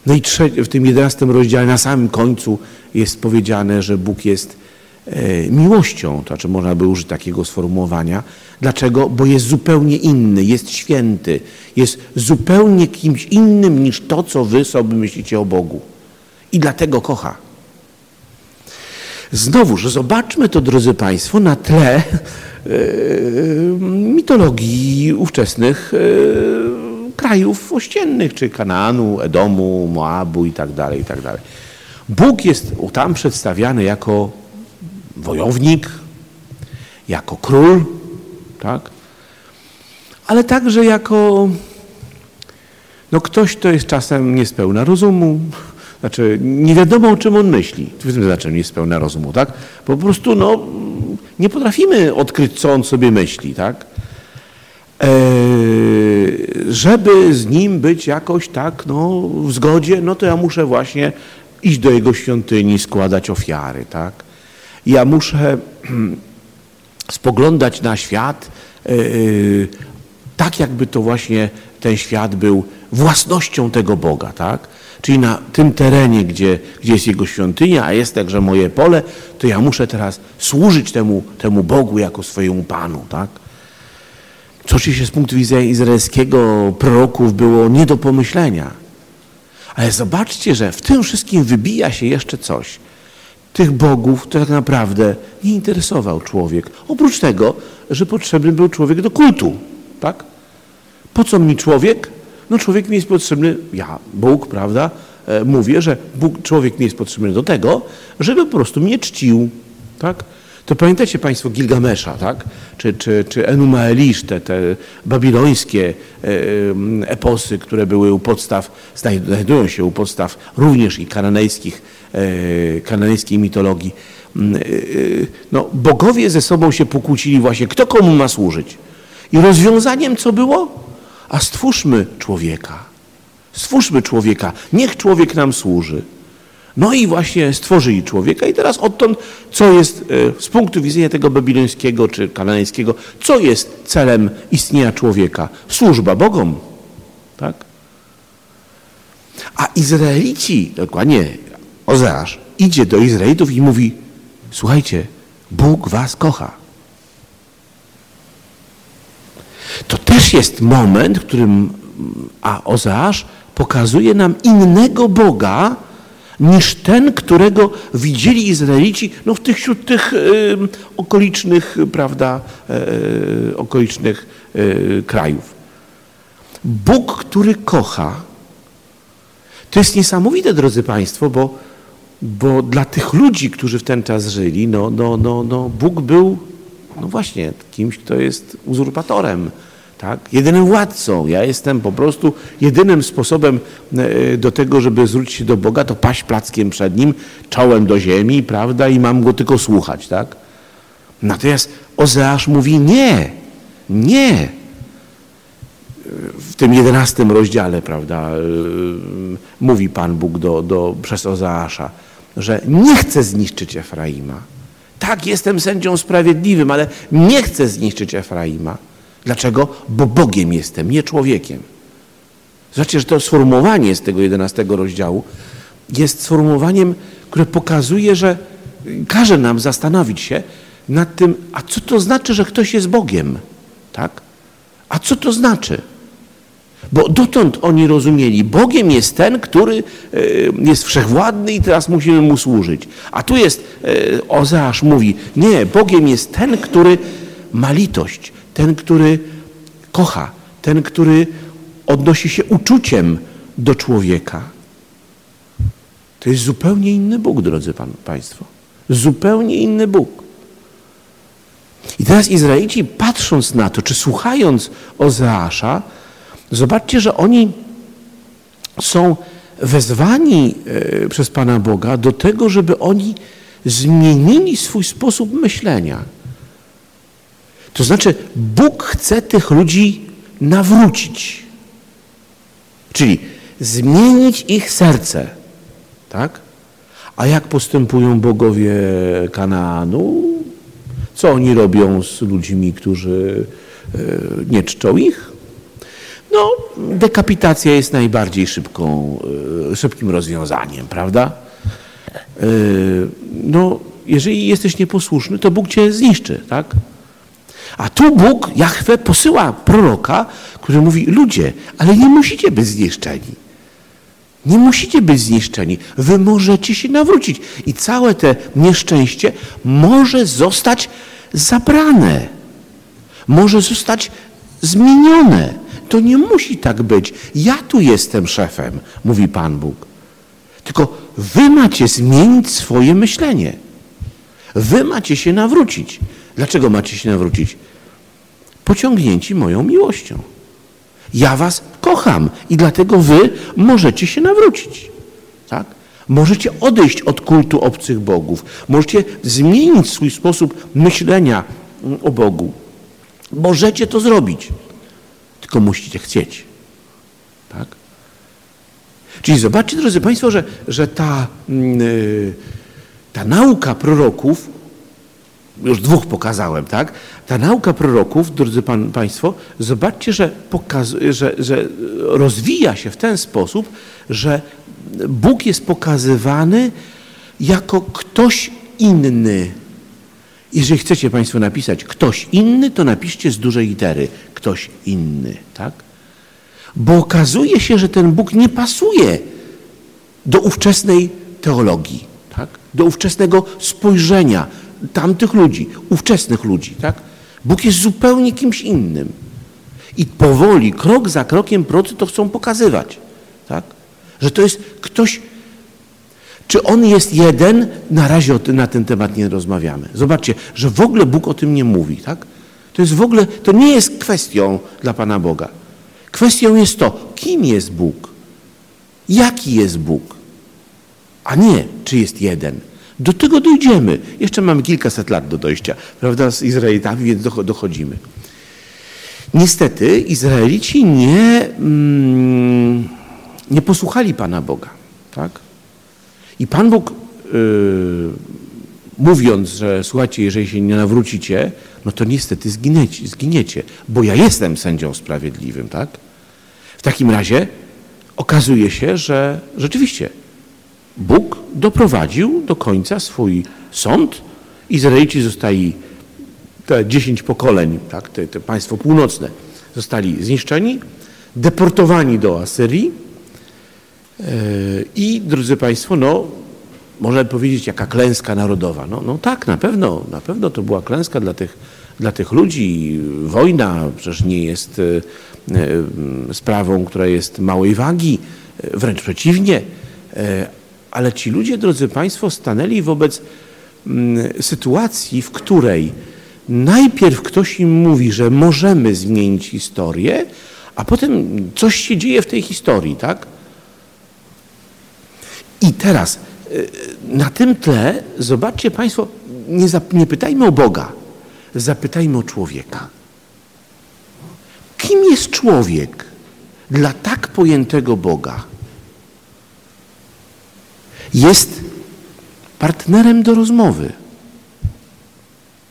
No i w tym jedenastym rozdziale na samym końcu jest powiedziane, że Bóg jest e, miłością, to znaczy można by użyć takiego sformułowania. Dlaczego? Bo jest zupełnie inny, jest święty, jest zupełnie kimś innym niż to, co wy sobie myślicie o Bogu. I dlatego kocha. Znowuż zobaczmy to, drodzy Państwo, na tle e, mitologii ówczesnych e, krajów ościennych, czy Kanaanu, Edomu, Moabu itd. Tak itd. Tak Bóg jest tam przedstawiany jako wojownik, jako król, tak? ale także jako no ktoś, kto jest czasem niespełna rozumu, znaczy, nie wiadomo, o czym on myśli. W tym znaczy, nie jest pełna rozumu, tak? Po prostu, no, nie potrafimy odkryć, co on sobie myśli, tak? E, żeby z nim być jakoś tak, no, w zgodzie, no to ja muszę właśnie iść do Jego świątyni, składać ofiary, tak? Ja muszę spoglądać na świat yy, tak, jakby to właśnie ten świat był własnością tego Boga, tak? Czyli na tym terenie, gdzie, gdzie jest Jego świątynia, a jest także moje pole, to ja muszę teraz służyć temu, temu Bogu jako swojemu Panu, tak? Co oczywiście z punktu widzenia izraelskiego proroków było nie do pomyślenia. Ale zobaczcie, że w tym wszystkim wybija się jeszcze coś. Tych bogów to tak naprawdę nie interesował człowiek. Oprócz tego, że potrzebny był człowiek do kultu. Tak? Po co mi człowiek? No człowiek mi jest potrzebny, ja, Bóg, prawda, e, mówię, że Bóg, człowiek mi jest potrzebny do tego, żeby po prostu mnie czcił. Tak? To pamiętacie Państwo Gilgamesza, tak? Czy, czy, czy Enuma te, te babilońskie e, eposy, które były u podstaw, znajdują się u podstaw również i kananejskich, e, kananejskiej mitologii. Mm, e, no, bogowie ze sobą się pokłócili właśnie, kto komu ma służyć. I rozwiązaniem co było? A stwórzmy człowieka. Stwórzmy człowieka. Niech człowiek nam służy. No i właśnie stworzyli człowieka i teraz odtąd, co jest e, z punktu widzenia tego babilońskiego czy kanańskiego, co jest celem istnienia człowieka? Służba Bogom. Tak? A Izraelici, dokładnie Ozeasz, idzie do Izraelitów i mówi, słuchajcie, Bóg was kocha. To też jest moment, w którym a Ozeasz pokazuje nam innego Boga, niż ten, którego widzieli Izraelici no, w tych, wśród tych y, okolicznych, prawda, y, okolicznych y, krajów. Bóg, który kocha, to jest niesamowite, drodzy Państwo, bo, bo dla tych ludzi, którzy w ten czas żyli, no, no, no, no, Bóg był, no właśnie, kimś, kto jest uzurpatorem, tak? Jedynym władcą. Ja jestem po prostu jedynym sposobem e, do tego, żeby zwrócić się do Boga, to paść plackiem przed Nim, czołem do ziemi, prawda? I mam Go tylko słuchać, tak? Natomiast Ozeasz mówi nie, nie. W tym jedenastym rozdziale, prawda, e, mówi Pan Bóg do, do, przez Ozeasza, że nie chce zniszczyć Efraima. Tak, jestem sędzią sprawiedliwym, ale nie chcę zniszczyć Efraima. Dlaczego? Bo Bogiem jestem, nie człowiekiem. Zobaczcie, że to sformułowanie z tego 11 rozdziału jest sformułowaniem, które pokazuje, że każe nam zastanowić się nad tym, a co to znaczy, że ktoś jest Bogiem? Tak? A co to znaczy? Bo dotąd oni rozumieli, Bogiem jest ten, który e, jest wszechwładny i teraz musimy mu służyć. A tu jest, e, Ozeasz mówi, nie, Bogiem jest ten, który ma litość, ten, który kocha, ten, który odnosi się uczuciem do człowieka. To jest zupełnie inny Bóg, drodzy pan, Państwo. Zupełnie inny Bóg. I teraz Izraelici, patrząc na to, czy słuchając Ozeasza, zobaczcie, że oni są wezwani e, przez Pana Boga do tego, żeby oni zmienili swój sposób myślenia. To znaczy, Bóg chce tych ludzi nawrócić. Czyli zmienić ich serce. Tak? A jak postępują bogowie Kanaanu? Co oni robią z ludźmi, którzy e, nie czczą ich? No, dekapitacja jest najbardziej szybką, e, szybkim rozwiązaniem, prawda? E, no, jeżeli jesteś nieposłuszny, to Bóg cię zniszczy, tak? A tu Bóg, Jahwe, posyła proroka, który mówi, ludzie, ale nie musicie być zniszczeni. Nie musicie być zniszczeni. Wy możecie się nawrócić. I całe te nieszczęście może zostać zabrane. Może zostać zmienione. To nie musi tak być. Ja tu jestem szefem, mówi Pan Bóg. Tylko wy macie zmienić swoje myślenie. Wy macie się nawrócić. Dlaczego macie się nawrócić? Pociągnięci moją miłością. Ja was kocham i dlatego wy możecie się nawrócić. Tak? Możecie odejść od kultu obcych bogów. Możecie zmienić swój sposób myślenia o Bogu. Możecie to zrobić. Tylko musicie chcieć. Tak? Czyli zobaczcie, drodzy Państwo, że, że ta, yy, ta nauka proroków, już dwóch pokazałem, tak? Ta nauka proroków, drodzy pan, Państwo, zobaczcie, że, pokaz, że, że rozwija się w ten sposób, że Bóg jest pokazywany jako ktoś inny. Jeżeli chcecie Państwo napisać ktoś inny, to napiszcie z dużej litery ktoś inny, tak? Bo okazuje się, że ten Bóg nie pasuje do ówczesnej teologii, tak? do ówczesnego spojrzenia tamtych ludzi, ówczesnych ludzi. Tak? Bóg jest zupełnie kimś innym. I powoli, krok za krokiem procy to chcą pokazywać. Tak? Że to jest ktoś czy on jest jeden? Na razie na ten temat nie rozmawiamy. Zobaczcie, że w ogóle Bóg o tym nie mówi, tak? To jest w ogóle, to nie jest kwestią dla Pana Boga. Kwestią jest to, kim jest Bóg, jaki jest Bóg, a nie, czy jest jeden. Do tego dojdziemy. Jeszcze mamy kilkaset lat do dojścia, prawda, z Izraelitami, więc dochodzimy. Niestety Izraelici nie, mm, nie posłuchali Pana Boga, tak? I Pan Bóg, yy, mówiąc, że słuchajcie, jeżeli się nie nawrócicie, no to niestety zginiecie, zginiecie, bo ja jestem sędzią sprawiedliwym, tak? W takim razie okazuje się, że rzeczywiście Bóg doprowadził do końca swój sąd. Izraelici zostali, te dziesięć pokoleń, tak, te, te państwo północne, zostali zniszczeni, deportowani do Asyrii, i drodzy Państwo, no, można powiedzieć, jaka klęska narodowa. No, no tak, na pewno, na pewno to była klęska dla tych, dla tych ludzi. Wojna przecież nie jest e, e, sprawą, która jest małej wagi, e, wręcz przeciwnie. Ale ci ludzie, drodzy Państwo, stanęli wobec mm, sytuacji, w której najpierw ktoś im mówi, że możemy zmienić historię, a potem coś się dzieje w tej historii, tak? I teraz y, na tym tle zobaczcie Państwo, nie, nie pytajmy o Boga, zapytajmy o człowieka. Kim jest człowiek dla tak pojętego Boga? Jest partnerem do rozmowy.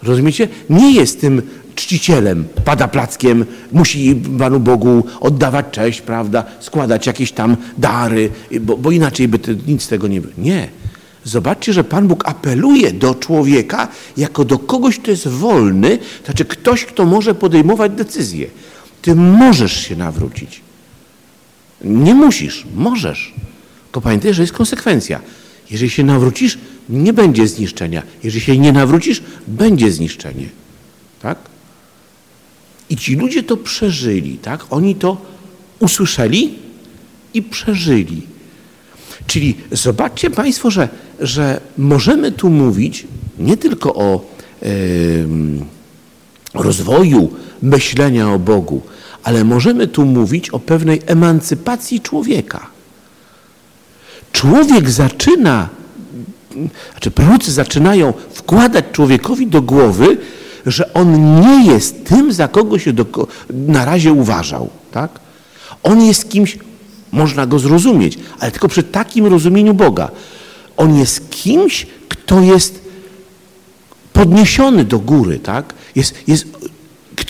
Rozumiecie? Nie jest tym czcicielem, pada plackiem, musi Panu Bogu oddawać cześć, prawda, składać jakieś tam dary, bo, bo inaczej by to, nic z tego nie było. Nie. Zobaczcie, że Pan Bóg apeluje do człowieka jako do kogoś, kto jest wolny, to znaczy ktoś, kto może podejmować decyzje. Ty możesz się nawrócić. Nie musisz, możesz. Tylko pamiętaj, że jest konsekwencja. Jeżeli się nawrócisz, nie będzie zniszczenia. Jeżeli się nie nawrócisz, będzie zniszczenie. Tak? I ci ludzie to przeżyli, tak? Oni to usłyszeli i przeżyli. Czyli zobaczcie Państwo, że, że możemy tu mówić nie tylko o yy, rozwoju myślenia o Bogu, ale możemy tu mówić o pewnej emancypacji człowieka. Człowiek zaczyna, znaczy prorocy zaczynają wkładać człowiekowi do głowy, że on nie jest tym, za kogo się do, na razie uważał. Tak? On jest kimś, można go zrozumieć, ale tylko przy takim rozumieniu Boga. On jest kimś, kto jest podniesiony do góry, tak? Jest, jest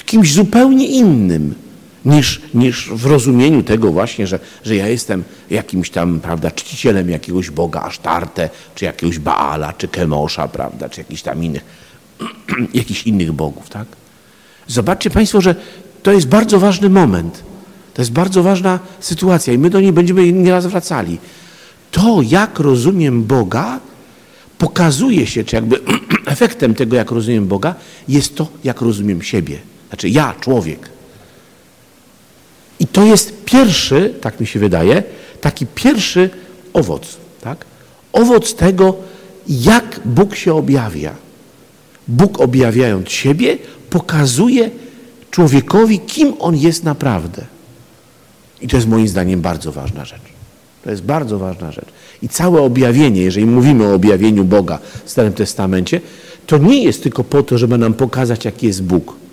kimś zupełnie innym niż, niż w rozumieniu tego właśnie, że, że ja jestem jakimś tam, prawda, czcicielem jakiegoś Boga, Asztarte, czy jakiegoś Baala, czy Kemosza, prawda, czy jakichś tam innych jakichś innych bogów, tak? Zobaczcie Państwo, że to jest bardzo ważny moment. To jest bardzo ważna sytuacja i my do niej będziemy nieraz wracali. To, jak rozumiem Boga, pokazuje się, czy jakby efektem tego, jak rozumiem Boga, jest to, jak rozumiem siebie. Znaczy ja, człowiek. I to jest pierwszy, tak mi się wydaje, taki pierwszy owoc. Tak? Owoc tego, jak Bóg się objawia. Bóg objawiając siebie, pokazuje człowiekowi, kim on jest naprawdę. I to jest moim zdaniem bardzo ważna rzecz. To jest bardzo ważna rzecz. I całe objawienie, jeżeli mówimy o objawieniu Boga w Starym Testamencie, to nie jest tylko po to, żeby nam pokazać, jaki jest Bóg.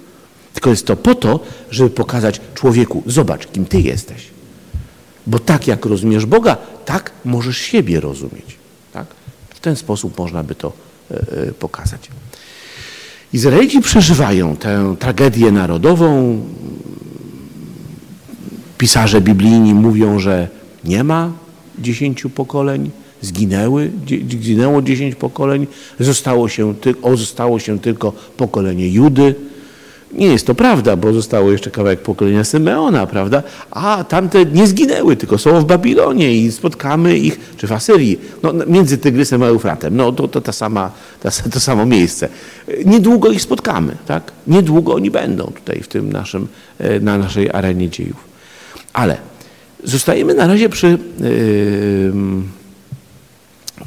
Tylko jest to po to, żeby pokazać człowieku, zobacz, kim ty jesteś. Bo tak jak rozumiesz Boga, tak możesz siebie rozumieć. Tak? W ten sposób można by to e, e, pokazać. Izraelici przeżywają tę tragedię narodową. Pisarze biblijni mówią, że nie ma dziesięciu pokoleń, zginęły, zginęło dziesięć pokoleń, zostało się, zostało się tylko pokolenie Judy. Nie jest to prawda, bo zostało jeszcze kawałek pokolenia Symeona, prawda? A tamte nie zginęły, tylko są w Babilonie i spotkamy ich, czy w Asyrii, no, między Tygrysem a Eufratem. No to, to, ta sama, ta, to samo miejsce. Niedługo ich spotkamy, tak? Niedługo oni będą tutaj w tym naszym, e, na naszej arenie dziejów. Ale zostajemy na razie przy yy,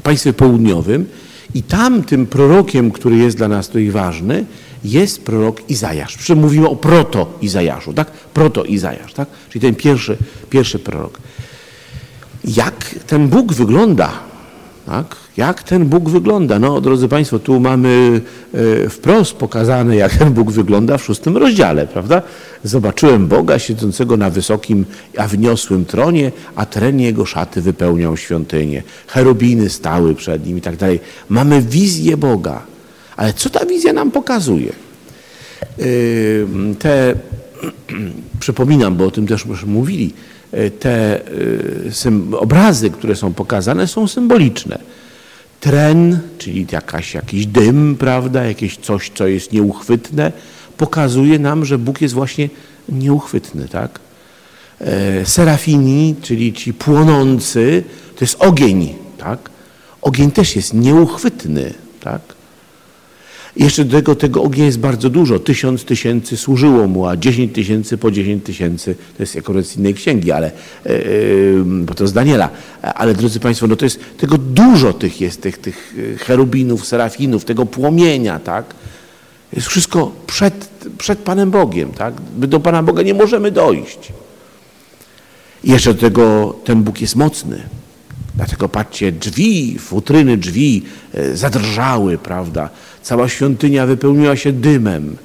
państwie południowym i tam tym prorokiem, który jest dla nas tutaj ważny, jest prorok Izajasz. Mówimy o proto-Izajaszu, tak? Proto-Izajasz, tak? Czyli ten pierwszy, pierwszy prorok. Jak ten Bóg wygląda? Tak? Jak ten Bóg wygląda? No, drodzy Państwo, tu mamy e, wprost pokazane, jak ten Bóg wygląda w szóstym rozdziale, prawda? Zobaczyłem Boga siedzącego na wysokim, a wniosłym tronie, a tren jego szaty wypełniał świątynię. Cherubiny stały przed nim i tak dalej. Mamy wizję Boga. Ale co ta wizja nam pokazuje? Te, przypominam, bo o tym też już mówili, e, te e, obrazy, które są pokazane, są symboliczne. Tren, czyli jakaś, jakiś dym, prawda, jakieś coś, co jest nieuchwytne, pokazuje nam, że Bóg jest właśnie nieuchwytny, tak? Serafini, czyli ci płonący, to jest ogień, tak? Ogień też jest nieuchwytny, tak? Jeszcze do tego, tego ognia jest bardzo dużo. Tysiąc tysięcy służyło mu, a dziesięć tysięcy po dziesięć tysięcy, to jest akurat z innej księgi, ale, yy, bo to z Daniela. Ale drodzy Państwo, no to jest, tego dużo tych jest, tych, tych cherubinów, serafinów, tego płomienia, tak? Jest wszystko przed, przed Panem Bogiem, tak? My do Pana Boga nie możemy dojść. Jeszcze do tego ten Bóg jest mocny. Dlatego patrzcie, drzwi, futryny drzwi e, zadrżały, prawda? Cała świątynia wypełniła się dymem.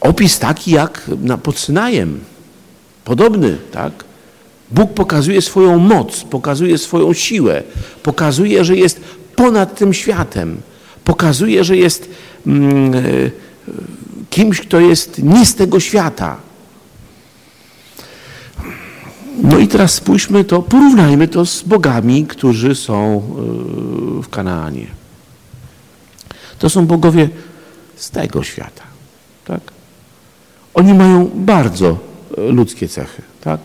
Opis taki jak pod Synajem. Podobny, tak? Bóg pokazuje swoją moc, pokazuje swoją siłę, pokazuje, że jest ponad tym światem, pokazuje, że jest mm, e, kimś, kto jest nie z tego świata. No i teraz spójrzmy to, porównajmy to z bogami, którzy są e, w Kanaanie. To są bogowie z tego świata. Tak? Oni mają bardzo e, ludzkie cechy. Tak?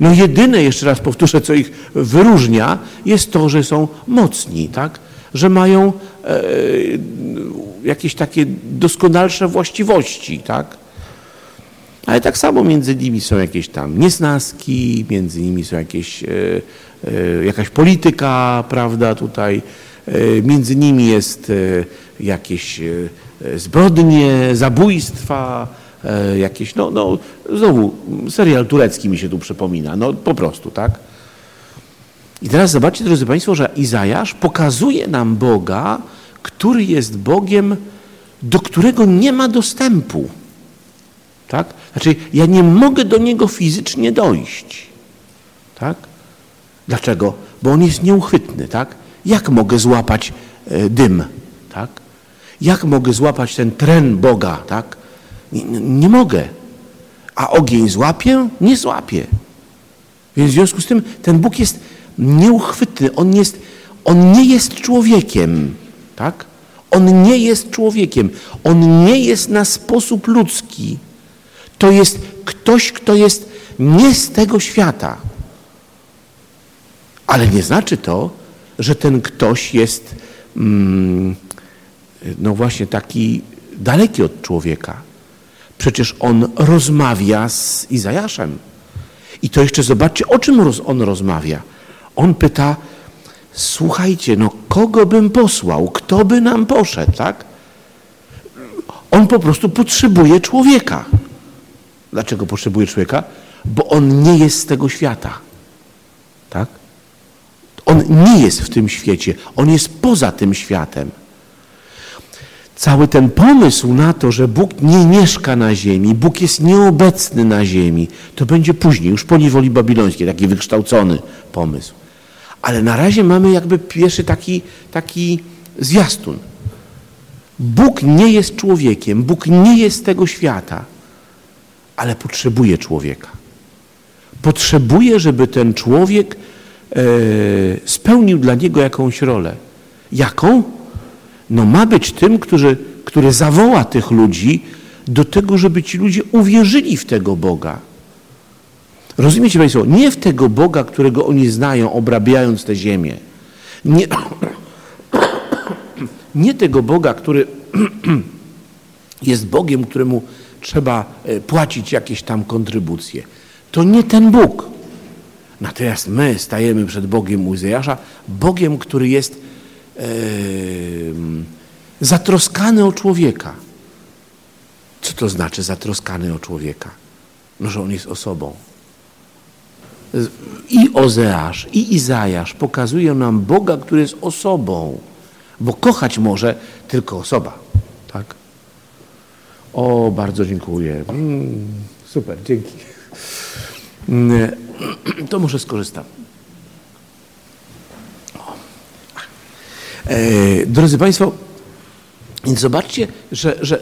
No jedyne, jeszcze raz powtórzę, co ich wyróżnia, jest to, że są mocni, tak? że mają e, jakieś takie doskonalsze właściwości. Tak? Ale tak samo między nimi są jakieś tam niesnaski, między nimi są jakieś, e, e, jakaś polityka, prawda, tutaj. E, między nimi jest e, jakieś e, zbrodnie, zabójstwa, jakieś, no, no znowu serial turecki mi się tu przypomina, no po prostu, tak? I teraz zobaczcie, drodzy Państwo, że Izajasz pokazuje nam Boga, który jest Bogiem, do którego nie ma dostępu. Tak? Znaczy, ja nie mogę do niego fizycznie dojść. Tak? Dlaczego? Bo on jest nieuchwytny, tak? Jak mogę złapać e, dym, tak? Jak mogę złapać ten tren Boga, tak? Nie, nie mogę. A ogień złapię? Nie złapię. Więc w związku z tym ten Bóg jest nieuchwytny. On, jest, on nie jest człowiekiem, tak? On nie jest człowiekiem. On nie jest na sposób ludzki. To jest ktoś, kto jest nie z tego świata. Ale nie znaczy to, że ten ktoś jest mm, no właśnie taki daleki od człowieka. Przecież on rozmawia z Izajaszem. I to jeszcze zobaczcie, o czym on rozmawia. On pyta, słuchajcie, no kogo bym posłał? Kto by nam poszedł, tak? On po prostu potrzebuje człowieka. Dlaczego potrzebuje człowieka? Bo on nie jest z tego świata. On nie jest w tym świecie. On jest poza tym światem. cały ten pomysł na to, że Bóg nie mieszka na ziemi, Bóg jest nieobecny na ziemi, to będzie później, już po niewoli babilońskiej, taki wykształcony pomysł. Ale na razie mamy jakby pierwszy taki, taki zwiastun. Bóg nie jest człowiekiem, Bóg nie jest tego świata, ale potrzebuje człowieka. Potrzebuje, żeby ten człowiek spełnił dla niego jakąś rolę. Jaką? No ma być tym, który, który zawoła tych ludzi do tego, żeby ci ludzie uwierzyli w tego Boga. Rozumiecie Państwo? Nie w tego Boga, którego oni znają, obrabiając tę ziemię. Nie, nie tego Boga, który jest Bogiem, któremu trzeba e, płacić jakieś tam kontrybucje. To nie ten Bóg. Natomiast my stajemy przed Bogiem Uzejasza, Bogiem, który jest zatroskany o człowieka. Co to znaczy zatroskany o człowieka? No, że on jest osobą. I Ozeasz, i Izajasz pokazują nam Boga, który jest osobą, bo kochać może tylko osoba. Tak? O, bardzo dziękuję. Mm, super, dzięki. To może skorzystam. E, drodzy Państwo, więc zobaczcie, że, że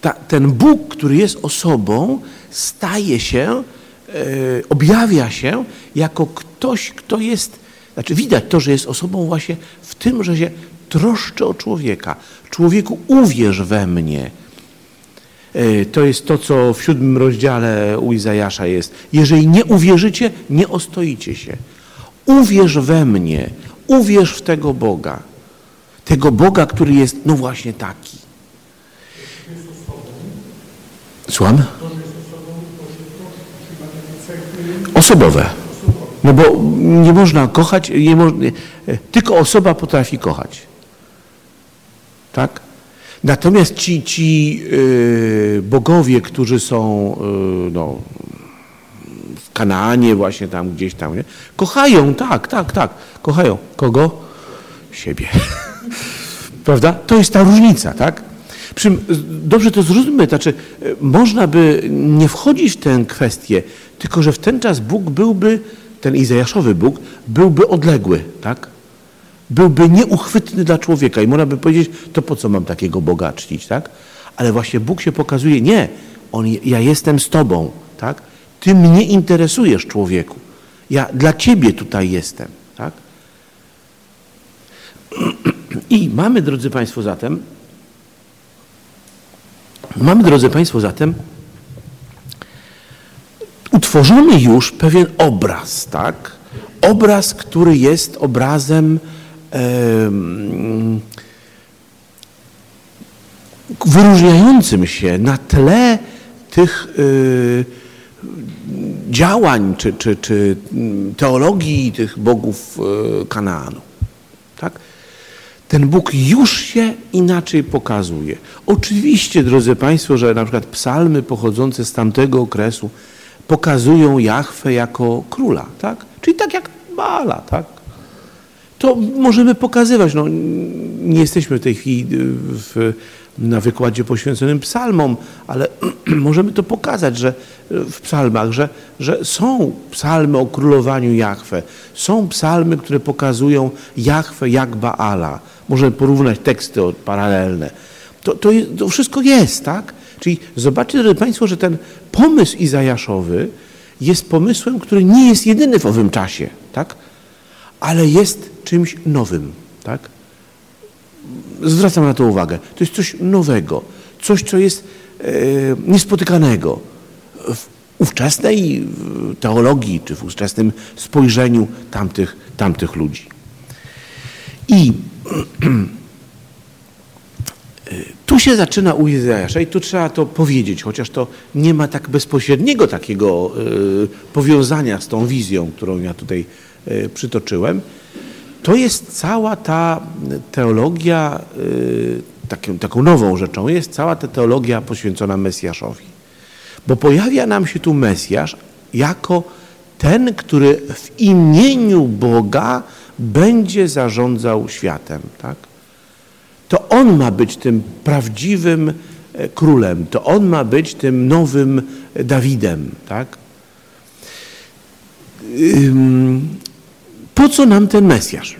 ta, ten Bóg, który jest osobą, staje się, e, objawia się jako ktoś, kto jest, znaczy widać to, że jest osobą właśnie w tym, że się troszczy o człowieka. Człowieku, uwierz we mnie. E, to jest to, co w siódmym rozdziale u Izajasza jest. Jeżeli nie uwierzycie, nie ostoicie się. Uwierz we mnie, uwierz w tego Boga. Tego Boga, który jest, no właśnie taki. Słucham? Osobowe. No bo nie można kochać, nie mo tylko osoba potrafi kochać. Tak? Natomiast ci, ci yy, bogowie, którzy są yy, no, w Kanaanie, właśnie tam gdzieś tam, nie? kochają, tak, tak, tak, kochają. Kogo? Siebie. Prawda? To jest ta różnica, tak? Przym, dobrze to zrozummy, znaczy można by nie wchodzić w tę kwestię, tylko że w ten czas Bóg byłby, ten Izajaszowy Bóg, byłby odległy, tak? Byłby nieuchwytny dla człowieka i można by powiedzieć, to po co mam takiego Boga czcić, tak? Ale właśnie Bóg się pokazuje, nie, on, ja jestem z Tobą, tak? Ty mnie interesujesz, człowieku. Ja dla Ciebie tutaj jestem, tak? I mamy, drodzy Państwo, zatem, mamy, drodzy Państwo, zatem utworzony już pewien obraz, tak? Obraz, który jest obrazem wyróżniającym się na tle tych y, działań czy, czy, czy teologii tych bogów y, Kanaanu. Tak? Ten Bóg już się inaczej pokazuje. Oczywiście, drodzy Państwo, że na przykład psalmy pochodzące z tamtego okresu pokazują Jahwe jako króla, tak? Czyli tak jak Bala, tak? To możemy pokazywać. No, nie jesteśmy w tej chwili w, na wykładzie poświęconym psalmom, ale możemy to pokazać, że w psalmach, że, że są psalmy o królowaniu Jahwe, są psalmy, które pokazują Jahwe jak Baala. Możemy porównać teksty paralelne. To, to, to wszystko jest, tak? Czyli zobaczcie, drodzy Państwo, że ten pomysł Izajaszowy jest pomysłem, który nie jest jedyny w owym czasie, tak? Ale jest czymś nowym. Tak? Zwracam na to uwagę. To jest coś nowego, coś, co jest e, niespotykanego w ówczesnej teologii, czy w ówczesnym spojrzeniu tamtych, tamtych ludzi. I tu się zaczyna u Izajasza i tu trzeba to powiedzieć, chociaż to nie ma tak bezpośredniego takiego y, powiązania z tą wizją, którą ja tutaj przytoczyłem. To jest cała ta teologia, y, taką, taką nową rzeczą jest cała ta teologia poświęcona Mesjaszowi. Bo pojawia nam się tu Mesjasz jako ten, który w imieniu Boga będzie zarządzał światem. Tak? To On ma być tym prawdziwym e, królem, to On ma być tym nowym Dawidem, tak? Po co nam ten Mesjasz?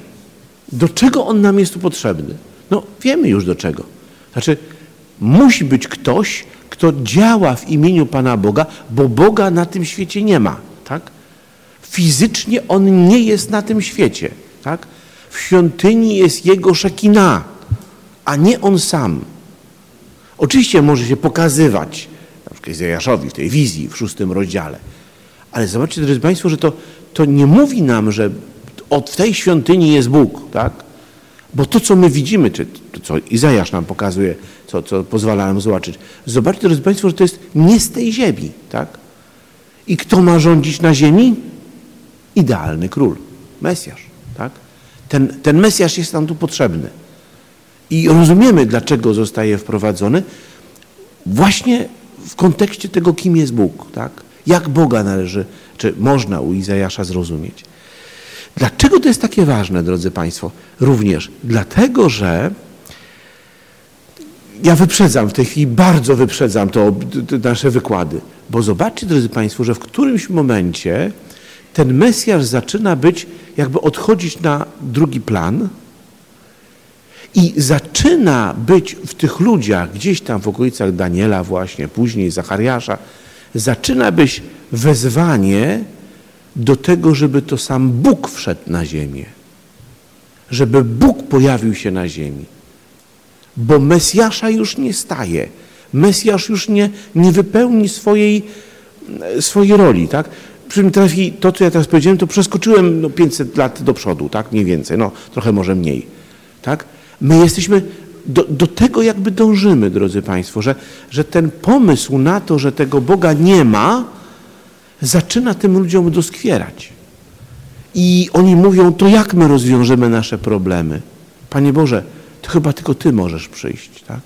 Do czego on nam jest tu potrzebny? No, wiemy już do czego. Znaczy, musi być ktoś, kto działa w imieniu Pana Boga, bo Boga na tym świecie nie ma, tak? Fizycznie On nie jest na tym świecie, tak? W świątyni jest Jego szekina, a nie On sam. Oczywiście może się pokazywać, na przykład Izajaszowi w tej wizji w szóstym rozdziale, ale zobaczcie, drodzy Państwo, że to, to nie mówi nam, że od tej świątyni jest Bóg, tak? Bo to, co my widzimy, czy to, co Izajasz nam pokazuje, co, co pozwala nam zobaczyć, zobaczcie, drodzy Państwo, że to jest nie z tej ziemi, tak? I kto ma rządzić na ziemi? Idealny król, Mesjasz, tak? Ten, ten Mesjasz jest nam tu potrzebny. I rozumiemy, dlaczego zostaje wprowadzony właśnie w kontekście tego, kim jest Bóg, tak? Jak Boga należy, czy można u Izajasza zrozumieć. Dlaczego to jest takie ważne, drodzy Państwo? Również dlatego, że ja wyprzedzam w tej chwili, bardzo wyprzedzam to, to nasze wykłady, bo zobaczcie, drodzy Państwo, że w którymś momencie ten Mesjasz zaczyna być, jakby odchodzić na drugi plan i zaczyna być w tych ludziach, gdzieś tam w okolicach Daniela właśnie, później Zachariasza, zaczyna być wezwanie do tego, żeby to sam Bóg wszedł na ziemię. Żeby Bóg pojawił się na ziemi. Bo Mesjasza już nie staje. Mesjasz już nie, nie wypełni swojej, swojej roli. Tak? Przy czym trafi to, co ja teraz powiedziałem, to przeskoczyłem no, 500 lat do przodu, tak? Mniej więcej, no trochę może mniej. Tak? My jesteśmy, do, do tego jakby dążymy, drodzy Państwo, że, że ten pomysł na to, że tego Boga nie ma, zaczyna tym ludziom doskwierać. I oni mówią, to jak my rozwiążemy nasze problemy? Panie Boże, to chyba tylko Ty możesz przyjść, tak?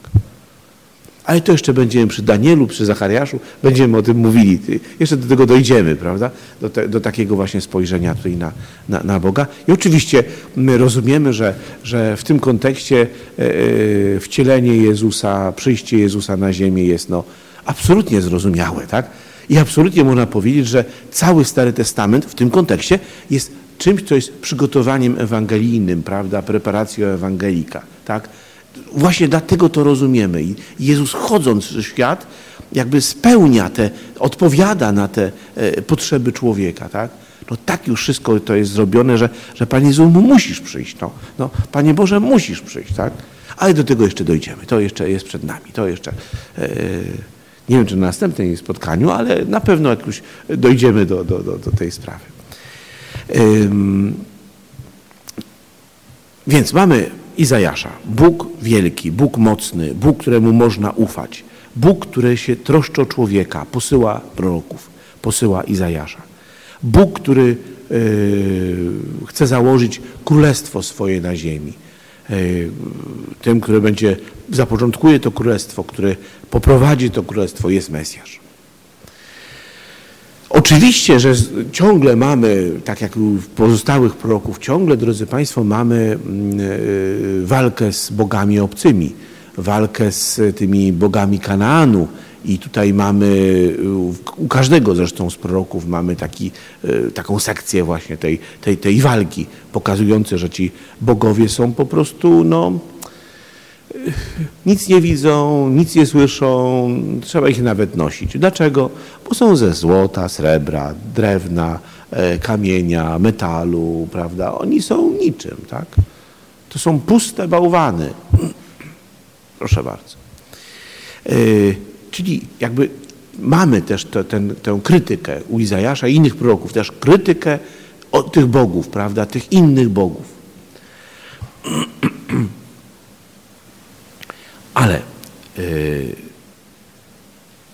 Ale to jeszcze będziemy przy Danielu, przy Zachariaszu, będziemy o tym mówili. Jeszcze do tego dojdziemy, prawda? Do, te, do takiego właśnie spojrzenia tutaj na, na, na, Boga. I oczywiście my rozumiemy, że, że w tym kontekście e wcielenie Jezusa, przyjście Jezusa na ziemię jest no, absolutnie zrozumiałe, tak? I absolutnie można powiedzieć, że cały Stary Testament w tym kontekście jest czymś, co jest przygotowaniem ewangelijnym, prawda, preparacją ewangelika, tak? Właśnie dlatego to rozumiemy. I Jezus chodząc w świat jakby spełnia te, odpowiada na te e, potrzeby człowieka, tak? No tak już wszystko to jest zrobione, że, że Panie Jezu, musisz przyjść, no. no. Panie Boże, musisz przyjść, tak? Ale do tego jeszcze dojdziemy, to jeszcze jest przed nami, to jeszcze... E, nie wiem, czy na następnym spotkaniu, ale na pewno jakoś dojdziemy do, do, do, do tej sprawy. Ym, więc mamy Izajasza. Bóg wielki, Bóg mocny, Bóg, któremu można ufać. Bóg, który się troszczy o człowieka, posyła proroków, posyła Izajasza. Bóg, który yy, chce założyć królestwo swoje na ziemi. Yy, tym, który będzie, zapoczątkuje to królestwo, który poprowadzi to królestwo, jest Mesjasz. Oczywiście, że ciągle mamy, tak jak u pozostałych proroków, ciągle, drodzy Państwo, mamy mm, e, walkę z bogami obcymi, walkę z tymi bogami Kanaanu. I tutaj mamy, u każdego zresztą z proroków mamy taki, e, taką sekcję właśnie tej, tej, tej walki, pokazujące, że ci bogowie są po prostu, no, nic nie widzą, nic nie słyszą, trzeba ich nawet nosić. Dlaczego? Bo są ze złota, srebra, drewna, e, kamienia, metalu, prawda? Oni są niczym, tak? To są puste bałwany. Proszę bardzo. Czyli jakby mamy też to, ten, tę krytykę u Izajasza i innych proroków, też krytykę od tych bogów, prawda? Tych innych bogów. Ale yy,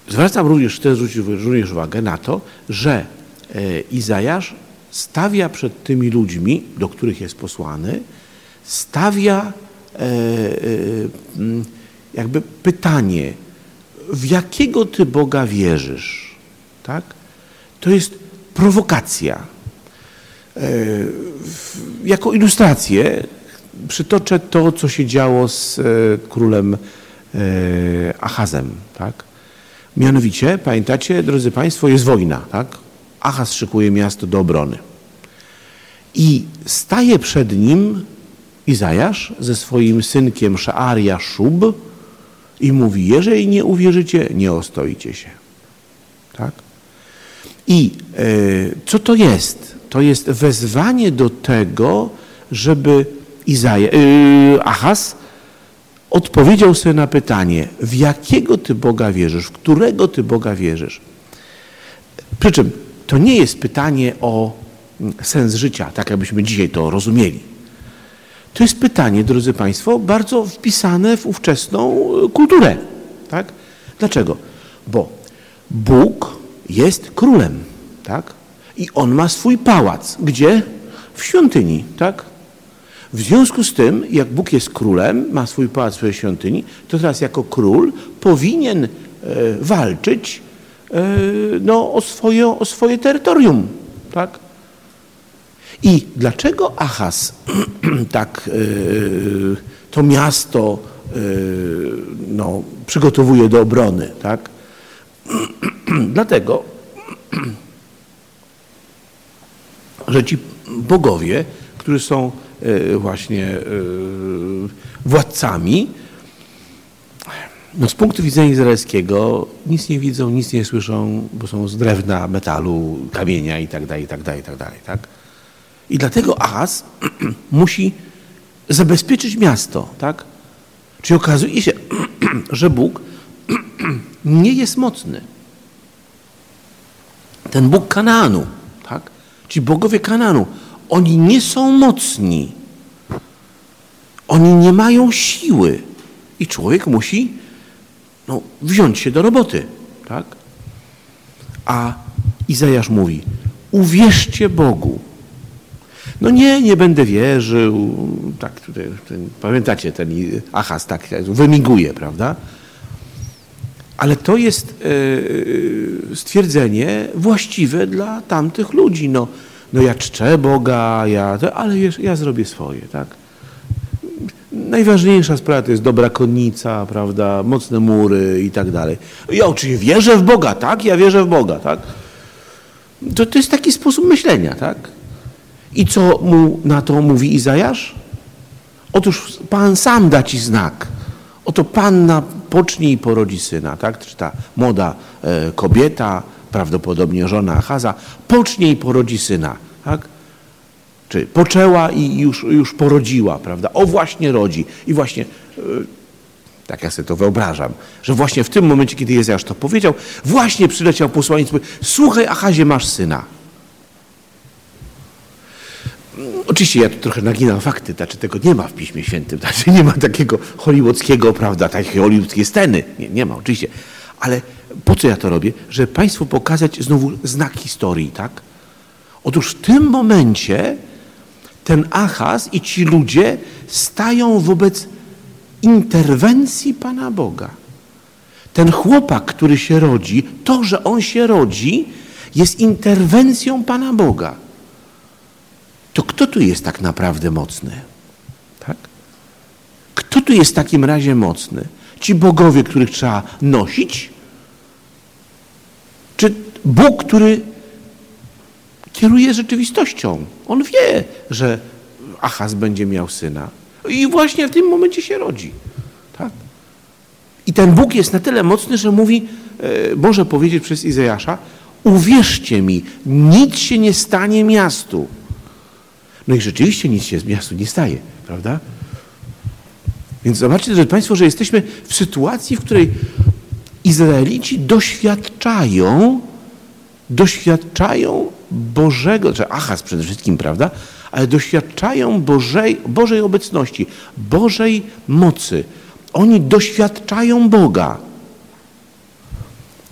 zwracam również, chcę zwrócić również uwagę na to, że yy, Izajasz stawia przed tymi ludźmi, do których jest posłany, stawia yy, jakby pytanie, w jakiego ty Boga wierzysz? Tak? To jest prowokacja. Jako ilustrację przytoczę to, co się działo z e, królem e, Achazem. Tak? Mianowicie, pamiętacie, drodzy Państwo, jest wojna. Tak? Achaz szykuje miasto do obrony. I staje przed nim Izajasz ze swoim synkiem Szaaria Szub i mówi, jeżeli nie uwierzycie, nie ostoicie się. Tak? I e, co to jest? To jest wezwanie do tego, żeby Izaja, e, Achaz odpowiedział sobie na pytanie, w jakiego ty Boga wierzysz, w którego ty Boga wierzysz. Przy czym to nie jest pytanie o mm, sens życia, tak jakbyśmy dzisiaj to rozumieli. To jest pytanie, drodzy Państwo, bardzo wpisane w ówczesną e, kulturę. Tak? Dlaczego? Bo Bóg jest królem. Tak? I on ma swój pałac. Gdzie? W świątyni. Tak? W związku z tym, jak Bóg jest królem, ma swój pałac w świątyni, to teraz jako król powinien e, walczyć e, no, o, swoje, o swoje terytorium. Tak? I dlaczego Achaz tak yy, to miasto yy, no, przygotowuje do obrony? Tak? Dlatego, że ci bogowie, którzy są właśnie władcami, no z punktu widzenia izraelskiego nic nie widzą, nic nie słyszą, bo są z drewna, metalu, kamienia itd., itd., itd., tak? I dlatego Ahaz musi zabezpieczyć miasto, tak? Czyli okazuje się, że Bóg nie jest mocny. Ten Bóg Kanaanu, tak? Ci bogowie Kanaanu, oni nie są mocni. Oni nie mają siły. I człowiek musi no, wziąć się do roboty, tak? A Izajasz mówi, uwierzcie Bogu, no nie, nie będę wierzył. Tak, tutaj, ten, pamiętacie, ten Achaz tak wymiguje, prawda? Ale to jest e, stwierdzenie właściwe dla tamtych ludzi. No, no ja czczę Boga, ja, ale ja zrobię swoje, tak? Najważniejsza sprawa to jest dobra konnica, prawda, mocne mury i tak dalej. Ja oczywiście wierzę w Boga, tak? Ja wierzę w Boga, tak? To, to jest taki sposób myślenia, tak? I co mu na to mówi Izajasz? Otóż Pan sam da ci znak. Oto Panna pocznie i porodzi syna, tak? Czy ta młoda e, kobieta, prawdopodobnie żona Achaza, pocznie i porodzi syna, tak? Czy poczęła i już, już porodziła, prawda? O właśnie rodzi. I właśnie, e, tak ja sobie to wyobrażam, że właśnie w tym momencie, kiedy Jezajasz to powiedział, właśnie przyleciał posłaniec, słuchaj Achazie, masz syna. Oczywiście ja tu trochę naginam fakty, znaczy tego nie ma w Piśmie Świętym, znaczy nie ma takiego hollywoodzkiego, prawda, takiej hollywoodzkiej sceny, nie, nie ma oczywiście, ale po co ja to robię? Żeby Państwu pokazać znowu znak historii, tak? Otóż w tym momencie ten Achaz i ci ludzie stają wobec interwencji Pana Boga. Ten chłopak, który się rodzi, to, że on się rodzi, jest interwencją Pana Boga to kto tu jest tak naprawdę mocny? Tak? Kto tu jest w takim razie mocny? Ci bogowie, których trzeba nosić? Czy Bóg, który kieruje rzeczywistością? On wie, że Achaz będzie miał syna. I właśnie w tym momencie się rodzi. Tak? I ten Bóg jest na tyle mocny, że mówi, e, może powiedzieć przez Izajasza, uwierzcie mi, nic się nie stanie miastu. No i rzeczywiście nic się z miastu nie staje, prawda? Więc zobaczcie, drodzy Państwo, że jesteśmy w sytuacji, w której Izraelici doświadczają, doświadczają Bożego, czy Achaz przede wszystkim, prawda? Ale doświadczają Bożej, Bożej obecności, Bożej mocy. Oni doświadczają Boga.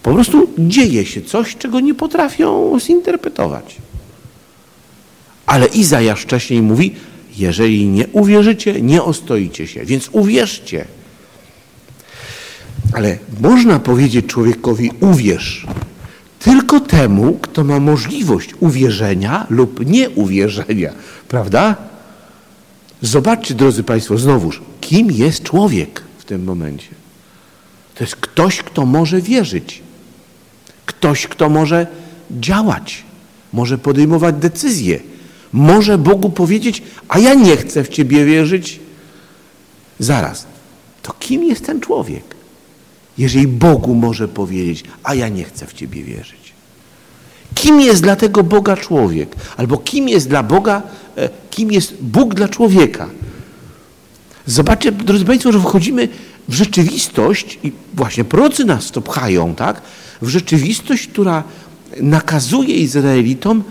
Po prostu dzieje się coś, czego nie potrafią zinterpretować. Ale Izajasz wcześniej mówi, jeżeli nie uwierzycie, nie ostoicie się, więc uwierzcie. Ale można powiedzieć człowiekowi uwierz tylko temu, kto ma możliwość uwierzenia lub nieuwierzenia, prawda? Zobaczcie, drodzy Państwo, znowuż, kim jest człowiek w tym momencie. To jest ktoś, kto może wierzyć. Ktoś, kto może działać, może podejmować decyzje, może Bogu powiedzieć, a ja nie chcę w Ciebie wierzyć. Zaraz, to kim jest ten człowiek? Jeżeli Bogu może powiedzieć, a ja nie chcę w Ciebie wierzyć. Kim jest dla tego Boga człowiek? Albo kim jest dla Boga, e, kim jest Bóg dla człowieka? Zobaczcie, drodzy Państwo, że wchodzimy w rzeczywistość i właśnie prorocy nas to pchają, tak? W rzeczywistość, która nakazuje Izraelitom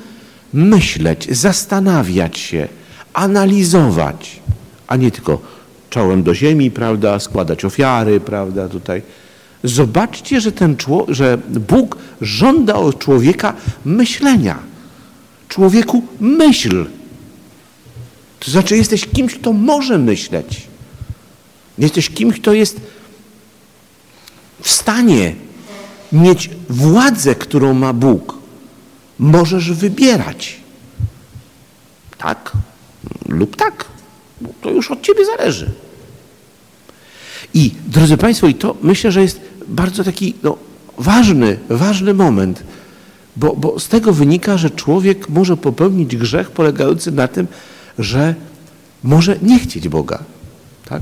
myśleć, zastanawiać się, analizować, a nie tylko czołem do ziemi, prawda, składać ofiary, prawda, tutaj. Zobaczcie, że, ten, że Bóg żąda od człowieka myślenia. Człowieku, myśl. To znaczy, jesteś kimś, kto może myśleć. Jesteś kimś, kto jest w stanie mieć władzę, którą ma Bóg. Możesz wybierać. Tak lub tak. To już od ciebie zależy. I drodzy Państwo, i to myślę, że jest bardzo taki no, ważny, ważny moment, bo, bo z tego wynika, że człowiek może popełnić grzech polegający na tym, że może nie chcieć Boga. Tak?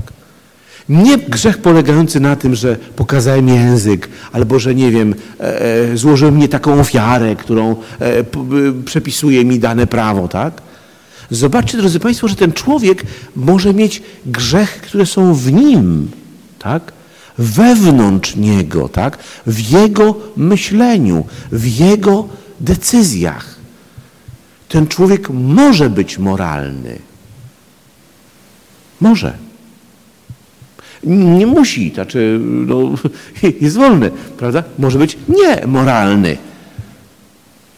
Nie grzech polegający na tym, że pokazałem język, albo że nie wiem, e, e złożyłem nie taką ofiarę, którą e, przepisuje mi dane prawo, tak? Zobaczcie, drodzy Państwo, że ten człowiek może mieć grzech, które są w nim, tak? Wewnątrz niego, tak? W jego myśleniu, w jego decyzjach. Ten człowiek może być moralny. Może. Nie musi, znaczy no, jest wolny, prawda? Może być niemoralny.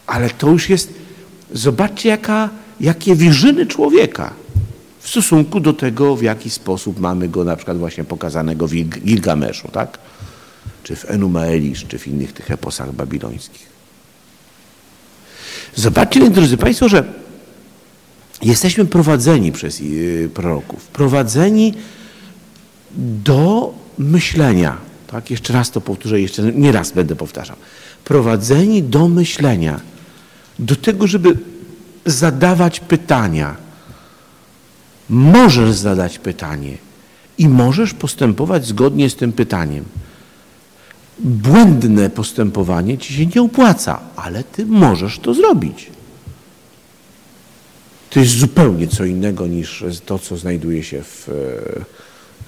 Ale to już jest, zobaczcie jaka, jakie wyżyny człowieka w stosunku do tego, w jaki sposób mamy go na przykład właśnie pokazanego w Gilgameszu, tak? Czy w Enumaelisz, czy w innych tych eposach babilońskich. Zobaczcie, drodzy Państwo, że jesteśmy prowadzeni przez y, proroków, prowadzeni do myślenia. Tak, jeszcze raz to powtórzę, jeszcze nie raz będę powtarzał. Prowadzeni do myślenia, do tego, żeby zadawać pytania. Możesz zadać pytanie i możesz postępować zgodnie z tym pytaniem. Błędne postępowanie ci się nie opłaca, ale ty możesz to zrobić. To jest zupełnie co innego niż to, co znajduje się w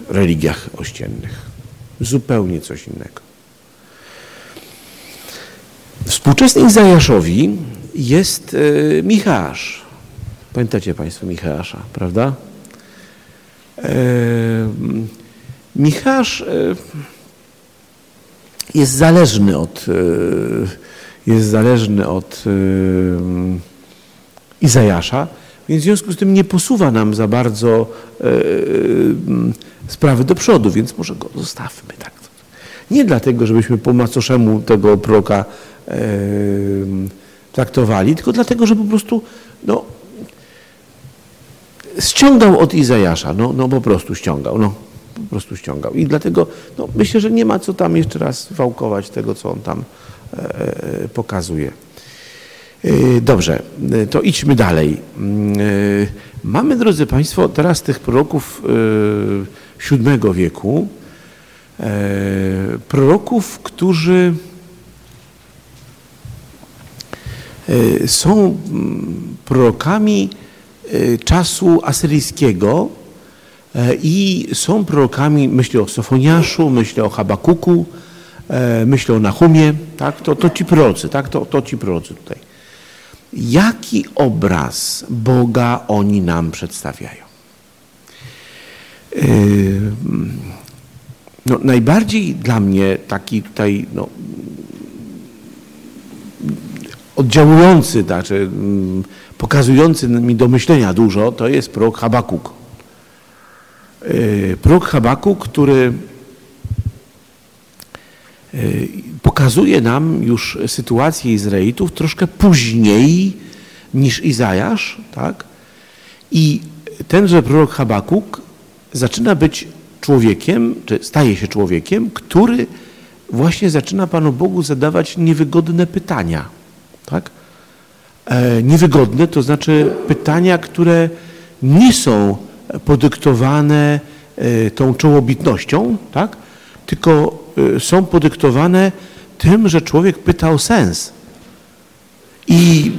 religiach ościennych. Zupełnie coś innego. Współczesny Izajaszowi jest e, Michasz. Pamiętacie Państwo Michasza, prawda? E, Michasz e, jest zależny od, jest zależny od Izajasza, więc w związku z tym nie posuwa nam za bardzo sprawy do przodu, więc może go zostawmy. Tak. Nie dlatego, żebyśmy po macoszemu tego proroka e, traktowali, tylko dlatego, że po prostu no, ściągał od Izajasza, no, no po prostu ściągał, no po prostu ściągał. I dlatego no, myślę, że nie ma co tam jeszcze raz wałkować tego, co on tam e, pokazuje. E, dobrze, to idźmy dalej. E, mamy, drodzy Państwo, teraz tych proroków VII wieku, proroków, którzy są mm, prorokami czasu asyryjskiego i są prorokami, myślę o Sofoniaszu, myślę o Habakuku, myślę o Nahumie, tak? to, to ci prorocy, tak? to, to ci prorocy tutaj. Jaki obraz Boga oni nam przedstawiają? Yy, no, najbardziej dla mnie taki tutaj no, oddziałujący, znaczy mm, pokazujący mi do myślenia dużo, to jest prorok Habakuk. Yy, prorok Habakuk, który pokazuje nam już sytuację Izraelitów troszkę później niż Izajasz, tak? I tenże prorok Habakuk zaczyna być człowiekiem, czy staje się człowiekiem, który właśnie zaczyna Panu Bogu zadawać niewygodne pytania. Tak? E, niewygodne to znaczy pytania, które nie są podyktowane e, tą czołobitnością, tak? tylko są podyktowane tym, że człowiek pyta o sens. I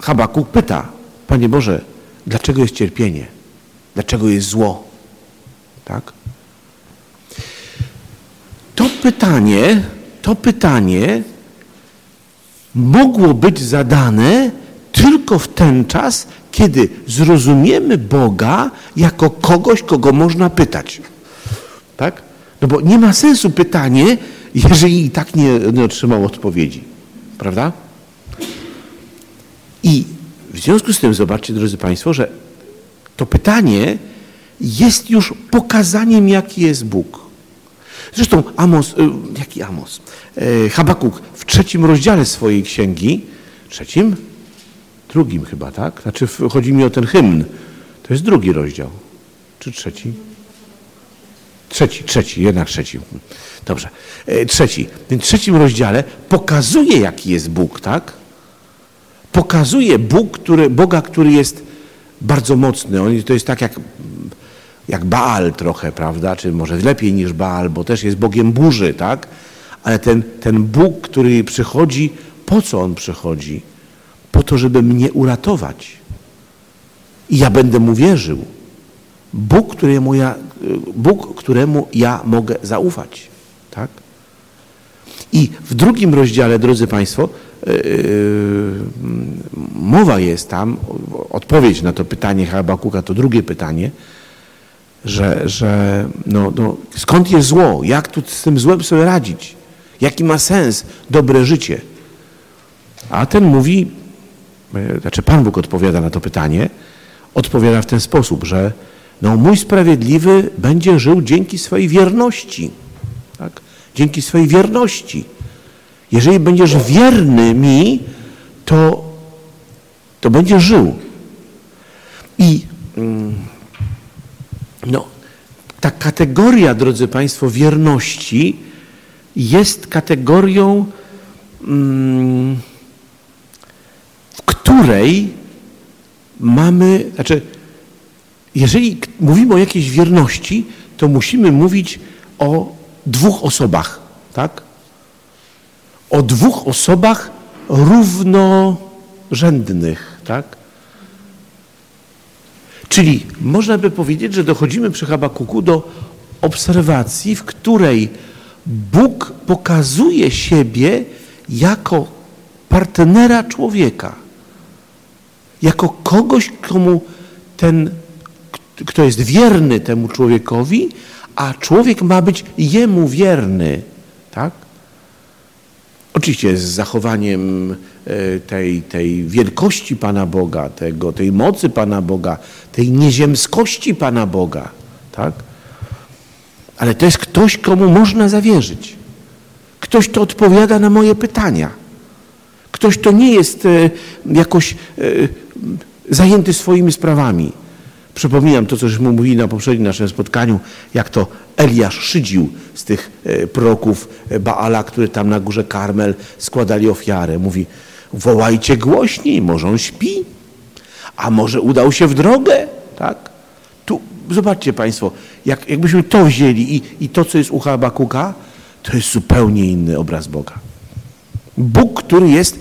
Habakuk pyta, Panie Boże, dlaczego jest cierpienie? Dlaczego jest zło? Tak? To pytanie, to pytanie mogło być zadane tylko w ten czas, kiedy zrozumiemy Boga jako kogoś, kogo można pytać. Tak? No bo nie ma sensu pytanie, jeżeli i tak nie, nie otrzymał odpowiedzi. Prawda? I w związku z tym zobaczcie, drodzy Państwo, że to pytanie jest już pokazaniem, jaki jest Bóg. Zresztą Amos, y, jaki Amos? E, Habakuk w trzecim rozdziale swojej księgi, trzecim? Drugim chyba, tak? Znaczy chodzi mi o ten hymn. To jest drugi rozdział. Czy trzeci? Trzeci, trzeci, jednak trzeci. Dobrze. E, trzeci. W tym trzecim rozdziale pokazuje, jaki jest Bóg, tak? Pokazuje Bóg, który, Boga, który jest bardzo mocny. On, to jest tak jak jak Baal trochę, prawda? Czy może lepiej niż Baal, bo też jest Bogiem burzy, tak? Ale ten, ten Bóg, który przychodzi, po co On przychodzi? Po to, żeby mnie uratować. I ja będę Mu wierzył. Bóg, któremu ja, Bóg, któremu ja mogę zaufać. Tak? I w drugim rozdziale, drodzy Państwo, yy, mowa jest tam, odpowiedź na to pytanie Habakuka, to drugie pytanie, że, że no, no, skąd jest zło? Jak tu z tym złem sobie radzić? Jaki ma sens dobre życie? A ten mówi, e, znaczy Pan Bóg odpowiada na to pytanie, odpowiada w ten sposób, że no, mój sprawiedliwy będzie żył dzięki swojej wierności. Tak? Dzięki swojej wierności. Jeżeli będziesz wierny mi, to, to będziesz żył. I mm, no, ta kategoria, drodzy Państwo, wierności jest kategorią, mm, w której mamy, znaczy, jeżeli mówimy o jakiejś wierności, to musimy mówić o dwóch osobach, tak? O dwóch osobach równorzędnych, tak? Czyli można by powiedzieć, że dochodzimy przy Habakuku do obserwacji, w której Bóg pokazuje siebie jako partnera człowieka, jako kogoś, komu ten, kto jest wierny temu człowiekowi, a człowiek ma być jemu wierny. Tak? Oczywiście z zachowaniem e, tej, tej wielkości Pana Boga, tego, tej mocy Pana Boga, tej nieziemskości Pana Boga. Tak? Ale to jest ktoś, komu można zawierzyć. Ktoś, kto odpowiada na moje pytania. Ktoś, kto nie jest e, jakoś e, zajęty swoimi sprawami. Przypominam to, co żeśmy mówili na poprzednim naszym spotkaniu, jak to Eliasz szydził z tych e, proroków e, Baala, które tam na górze Karmel składali ofiarę. Mówi, wołajcie głośniej, może on śpi, a może udał się w drogę, tak? Tu, zobaczcie Państwo, jak, jakbyśmy to wzięli i, i to, co jest u Habakuka, to jest zupełnie inny obraz Boga. Bóg, który jest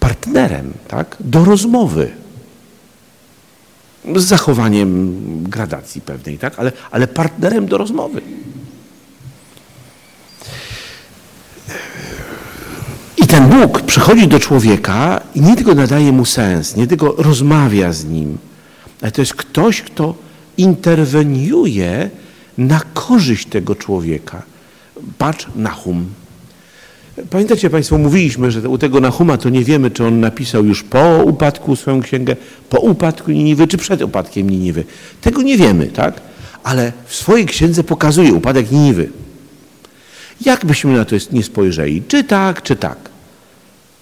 partnerem, tak? Do rozmowy z zachowaniem gradacji pewnej, tak? ale, ale partnerem do rozmowy. I ten Bóg przychodzi do człowieka i nie tylko nadaje mu sens, nie tylko rozmawia z nim, ale to jest ktoś, kto interweniuje na korzyść tego człowieka. Patrz Nahum. Pamiętacie Państwo, mówiliśmy, że u tego Nahuma to nie wiemy, czy on napisał już po upadku swoją księgę, po upadku Niniwy, czy przed upadkiem Niniwy. Tego nie wiemy, tak? Ale w swojej księdze pokazuje upadek Niniwy. Jak byśmy na to nie spojrzeli, czy tak, czy tak.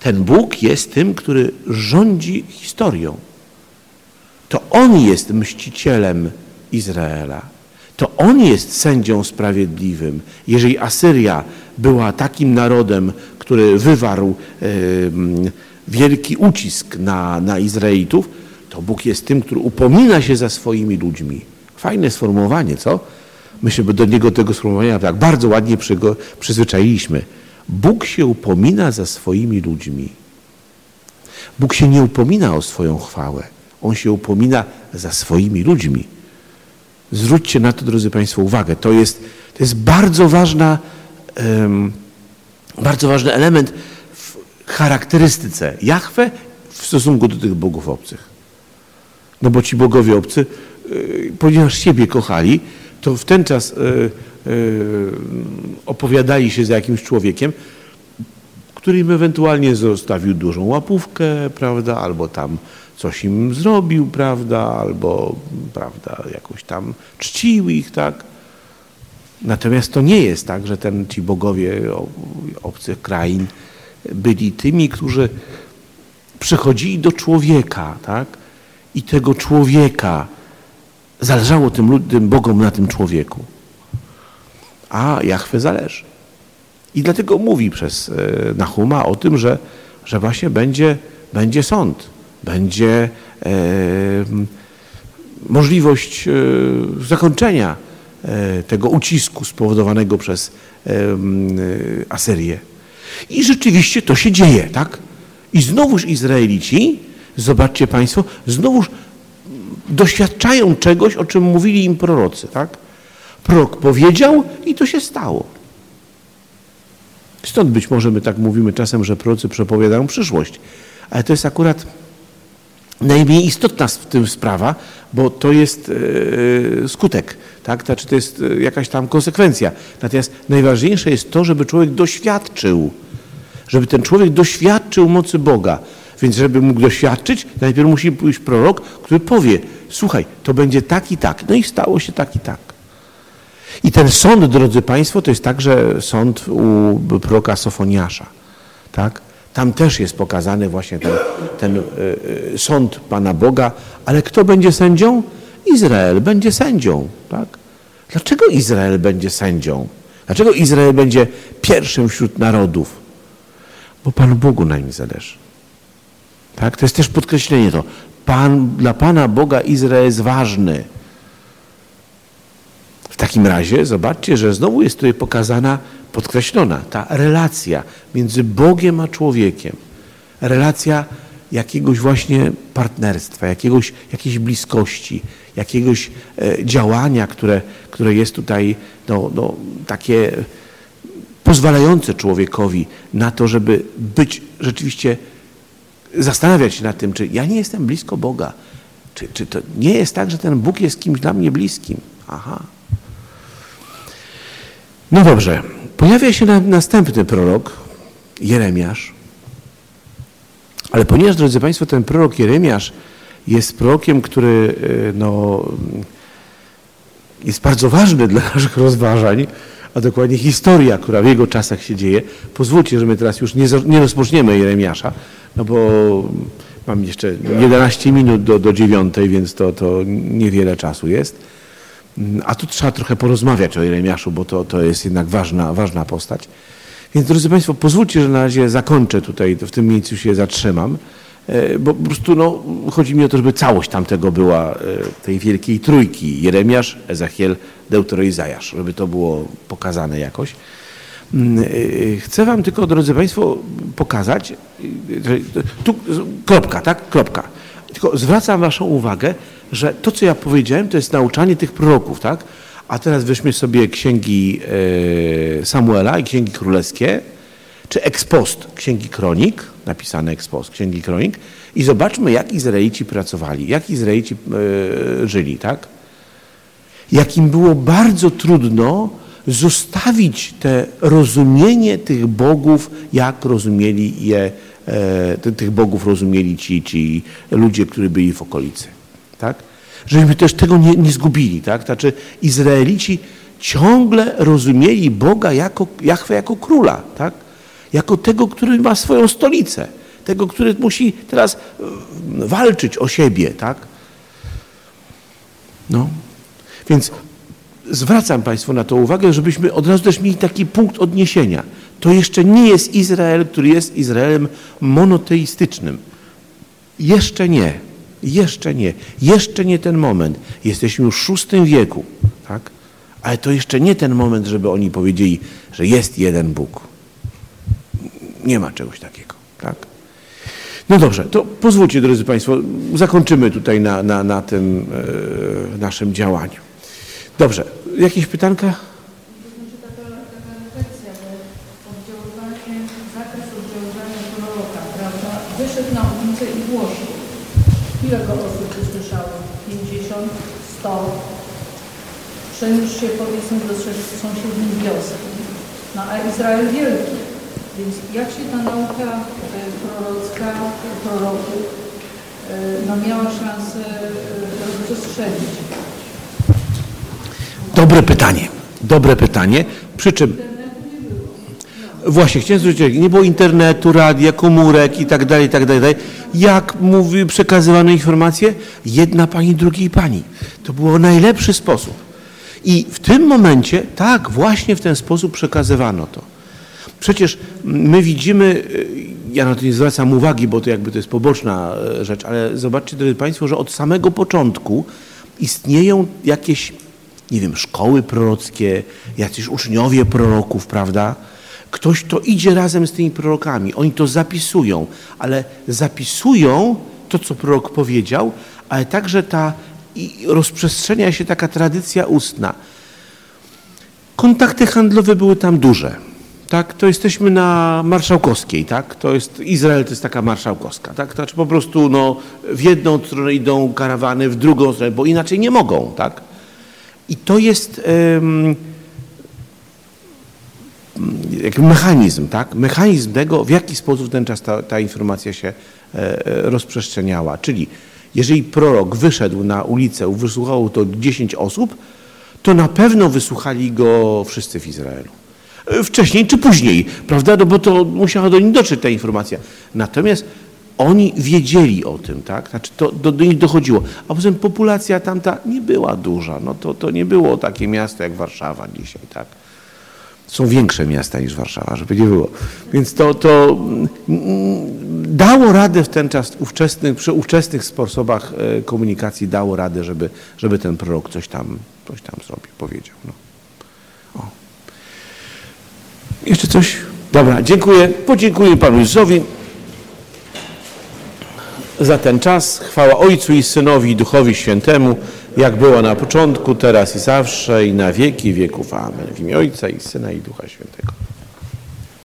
Ten Bóg jest tym, który rządzi historią. To On jest mścicielem Izraela. To On jest sędzią sprawiedliwym. Jeżeli Asyria była takim narodem, który wywarł wielki ucisk na, na Izraelitów, to Bóg jest tym, który upomina się za swoimi ludźmi. Fajne sformułowanie, co? My się do niego tego sformułowania tak bardzo ładnie przyzwyczailiśmy. Bóg się upomina za swoimi ludźmi. Bóg się nie upomina o swoją chwałę. On się upomina za swoimi ludźmi. Zwróćcie na to, drodzy Państwo, uwagę. To jest, to jest bardzo, ważna, bardzo ważny element w charakterystyce Jahwe w stosunku do tych bogów obcych. No bo ci bogowie obcy, yy, ponieważ siebie kochali, to w ten czas yy, yy, opowiadali się za jakimś człowiekiem, który im ewentualnie zostawił dużą łapówkę, prawda, albo tam coś im zrobił, prawda, albo prawda, jakoś tam czcił ich, tak. Natomiast to nie jest tak, że ten, ci bogowie obcych krain byli tymi, którzy przychodzili do człowieka, tak? I tego człowieka zależało tym, tym Bogom na tym człowieku. A Jachwę zależy. I dlatego mówi przez e, Nahuma o tym, że, że właśnie będzie, będzie sąd będzie e, możliwość e, zakończenia tego ucisku spowodowanego przez Asyrię. I rzeczywiście to się dzieje, tak? I znowuż Izraelici, zobaczcie Państwo, znowuż doświadczają czegoś, o czym mówili im prorocy, tak? Prorok powiedział i to się stało. Stąd być może my tak mówimy czasem, że prorocy przepowiadają przyszłość. Ale to jest akurat najmniej istotna w tym sprawa, bo to jest e, skutek, tak? Znaczy to jest e, jakaś tam konsekwencja. Natomiast najważniejsze jest to, żeby człowiek doświadczył, żeby ten człowiek doświadczył mocy Boga. Więc żeby mógł doświadczyć, najpierw musi pójść prorok, który powie, słuchaj, to będzie tak i tak. No i stało się tak i tak. I ten sąd, drodzy Państwo, to jest także sąd u proroka Sofoniasza. Tak? Tam też jest pokazany właśnie ten, ten e, e, sąd Pana Boga, ale kto będzie sędzią? Izrael będzie sędzią. Tak? Dlaczego Izrael będzie sędzią? Dlaczego Izrael będzie pierwszym wśród narodów? Bo Panu Bogu na nim zależy. Tak? To jest też podkreślenie to. Pan, dla Pana Boga Izrael jest ważny. W takim razie zobaczcie, że znowu jest tutaj pokazana podkreślona ta relacja między Bogiem a człowiekiem. Relacja jakiegoś właśnie partnerstwa, jakiegoś, jakiejś bliskości, jakiegoś e, działania, które, które jest tutaj no, no, takie pozwalające człowiekowi na to, żeby być rzeczywiście, zastanawiać się nad tym, czy ja nie jestem blisko Boga, czy, czy to nie jest tak, że ten Bóg jest kimś dla mnie bliskim. Aha. No dobrze, Pojawia się następny prorok, Jeremiasz. Ale ponieważ, drodzy Państwo, ten prorok Jeremiasz jest prorokiem, który e, no, jest bardzo ważny dla naszych rozważań, a dokładnie historia, która w jego czasach się dzieje. Pozwólcie, że my teraz już nie, nie rozpoczniemy Jeremiasza, no bo mam jeszcze 11 minut do, do 9, więc to, to niewiele czasu jest. A tu trzeba trochę porozmawiać o Jeremiaszu, bo to, to jest jednak ważna, ważna postać. Więc drodzy Państwo, pozwólcie, że na razie zakończę tutaj, w tym miejscu się zatrzymam, e, bo po prostu no, chodzi mi o to, żeby całość tamtego była, e, tej wielkiej trójki, Jeremiasz, Ezechiel, Deutero Izajasz, żeby to było pokazane jakoś. Mm, e, chcę Wam tylko, drodzy Państwo, pokazać, tu kropka, tak, kropka. Tylko zwracam Waszą uwagę, że to, co ja powiedziałem, to jest nauczanie tych proroków, tak? A teraz weźmy sobie księgi e, Samuela i księgi królewskie, czy ekspost księgi kronik, napisane ekspost księgi kronik i zobaczmy, jak Izraelici pracowali, jak Izraelici e, żyli, tak? Jak im było bardzo trudno zostawić te rozumienie tych bogów, jak rozumieli je, e, tych bogów rozumieli ci, ci ludzie, którzy byli w okolicy tak? Żebyśmy też tego nie, nie zgubili, tak? Znaczy Izraelici ciągle rozumieli Boga jako, Jachwę jako króla, tak? Jako tego, który ma swoją stolicę, tego, który musi teraz walczyć o siebie, tak? No. Więc zwracam Państwu na to uwagę, żebyśmy od razu też mieli taki punkt odniesienia. To jeszcze nie jest Izrael, który jest Izraelem monoteistycznym. Jeszcze nie. Jeszcze nie. Jeszcze nie ten moment. Jesteśmy już w VI wieku. Tak? Ale to jeszcze nie ten moment, żeby oni powiedzieli, że jest jeden Bóg. Nie ma czegoś takiego. Tak? No dobrze, to pozwólcie, drodzy Państwo, zakończymy tutaj na, na, na tym e, naszym działaniu. Dobrze, jakieś pytanka? Ile go osób usłyszało? 50, 100? Przeniósł się powiedzmy do sąs- sąsiednich wiosek. No a Izrael wielki. Więc jak się ta nauka e, prorocka, proroków e, no miała szansę e, rozprzestrzenić? Dobre pytanie. Dobre pytanie. Przy czym Właśnie, chciałem zwrócić nie było internetu, radia, komórek i tak dalej, i tak dalej. Jak mówi, przekazywano informacje? Jedna pani, drugiej pani. To był najlepszy sposób. I w tym momencie, tak, właśnie w ten sposób przekazywano to. Przecież my widzimy, y, ja na to nie zwracam uwagi, bo to jakby to jest poboczna e, rzecz, ale zobaczcie, drodzy Państwo, że od samego początku istnieją jakieś, nie wiem, szkoły prorockie, jacyś uczniowie proroków, prawda? Ktoś to idzie razem z tymi prorokami, oni to zapisują, ale zapisują to, co prorok powiedział, ale także ta rozprzestrzenia się taka tradycja ustna. Kontakty handlowe były tam duże. Tak, to jesteśmy na Marszałkowskiej, tak? To jest, Izrael to jest taka marszałkowska, tak? To znaczy po prostu no, w jedną stronę idą karawany, w drugą stronę, bo inaczej nie mogą, tak? I to jest jak mechanizm, tak? Mechanizm tego, w jaki sposób ten czas ta, ta informacja się e, e, rozprzestrzeniała. Czyli jeżeli prorok wyszedł na ulicę, wysłuchało to 10 osób, to na pewno wysłuchali go wszyscy w Izraelu. E, Wcześniej czy później, prawda? No bo to musiała do nich dotrzeć ta informacja. Natomiast oni wiedzieli o tym, tak? Znaczy to do, do nich dochodziło. A poza tym populacja tamta nie była duża. No to, to nie było takie miasto jak Warszawa dzisiaj, tak? Są większe miasta niż Warszawa, żeby nie było. Więc to, to mm, dało radę w ten czas, ówczesnych, przy ówczesnych sposobach e, komunikacji dało radę, żeby, żeby ten prorok coś tam, coś tam zrobił, powiedział. No. O. Jeszcze coś? Dobra, dziękuję. Podziękuję Panu Jezusowi za ten czas. Chwała Ojcu i Synowi i Duchowi Świętemu, jak było na początku, teraz i zawsze i na wieki wieków. Amen. W imię Ojca i Syna i Ducha Świętego.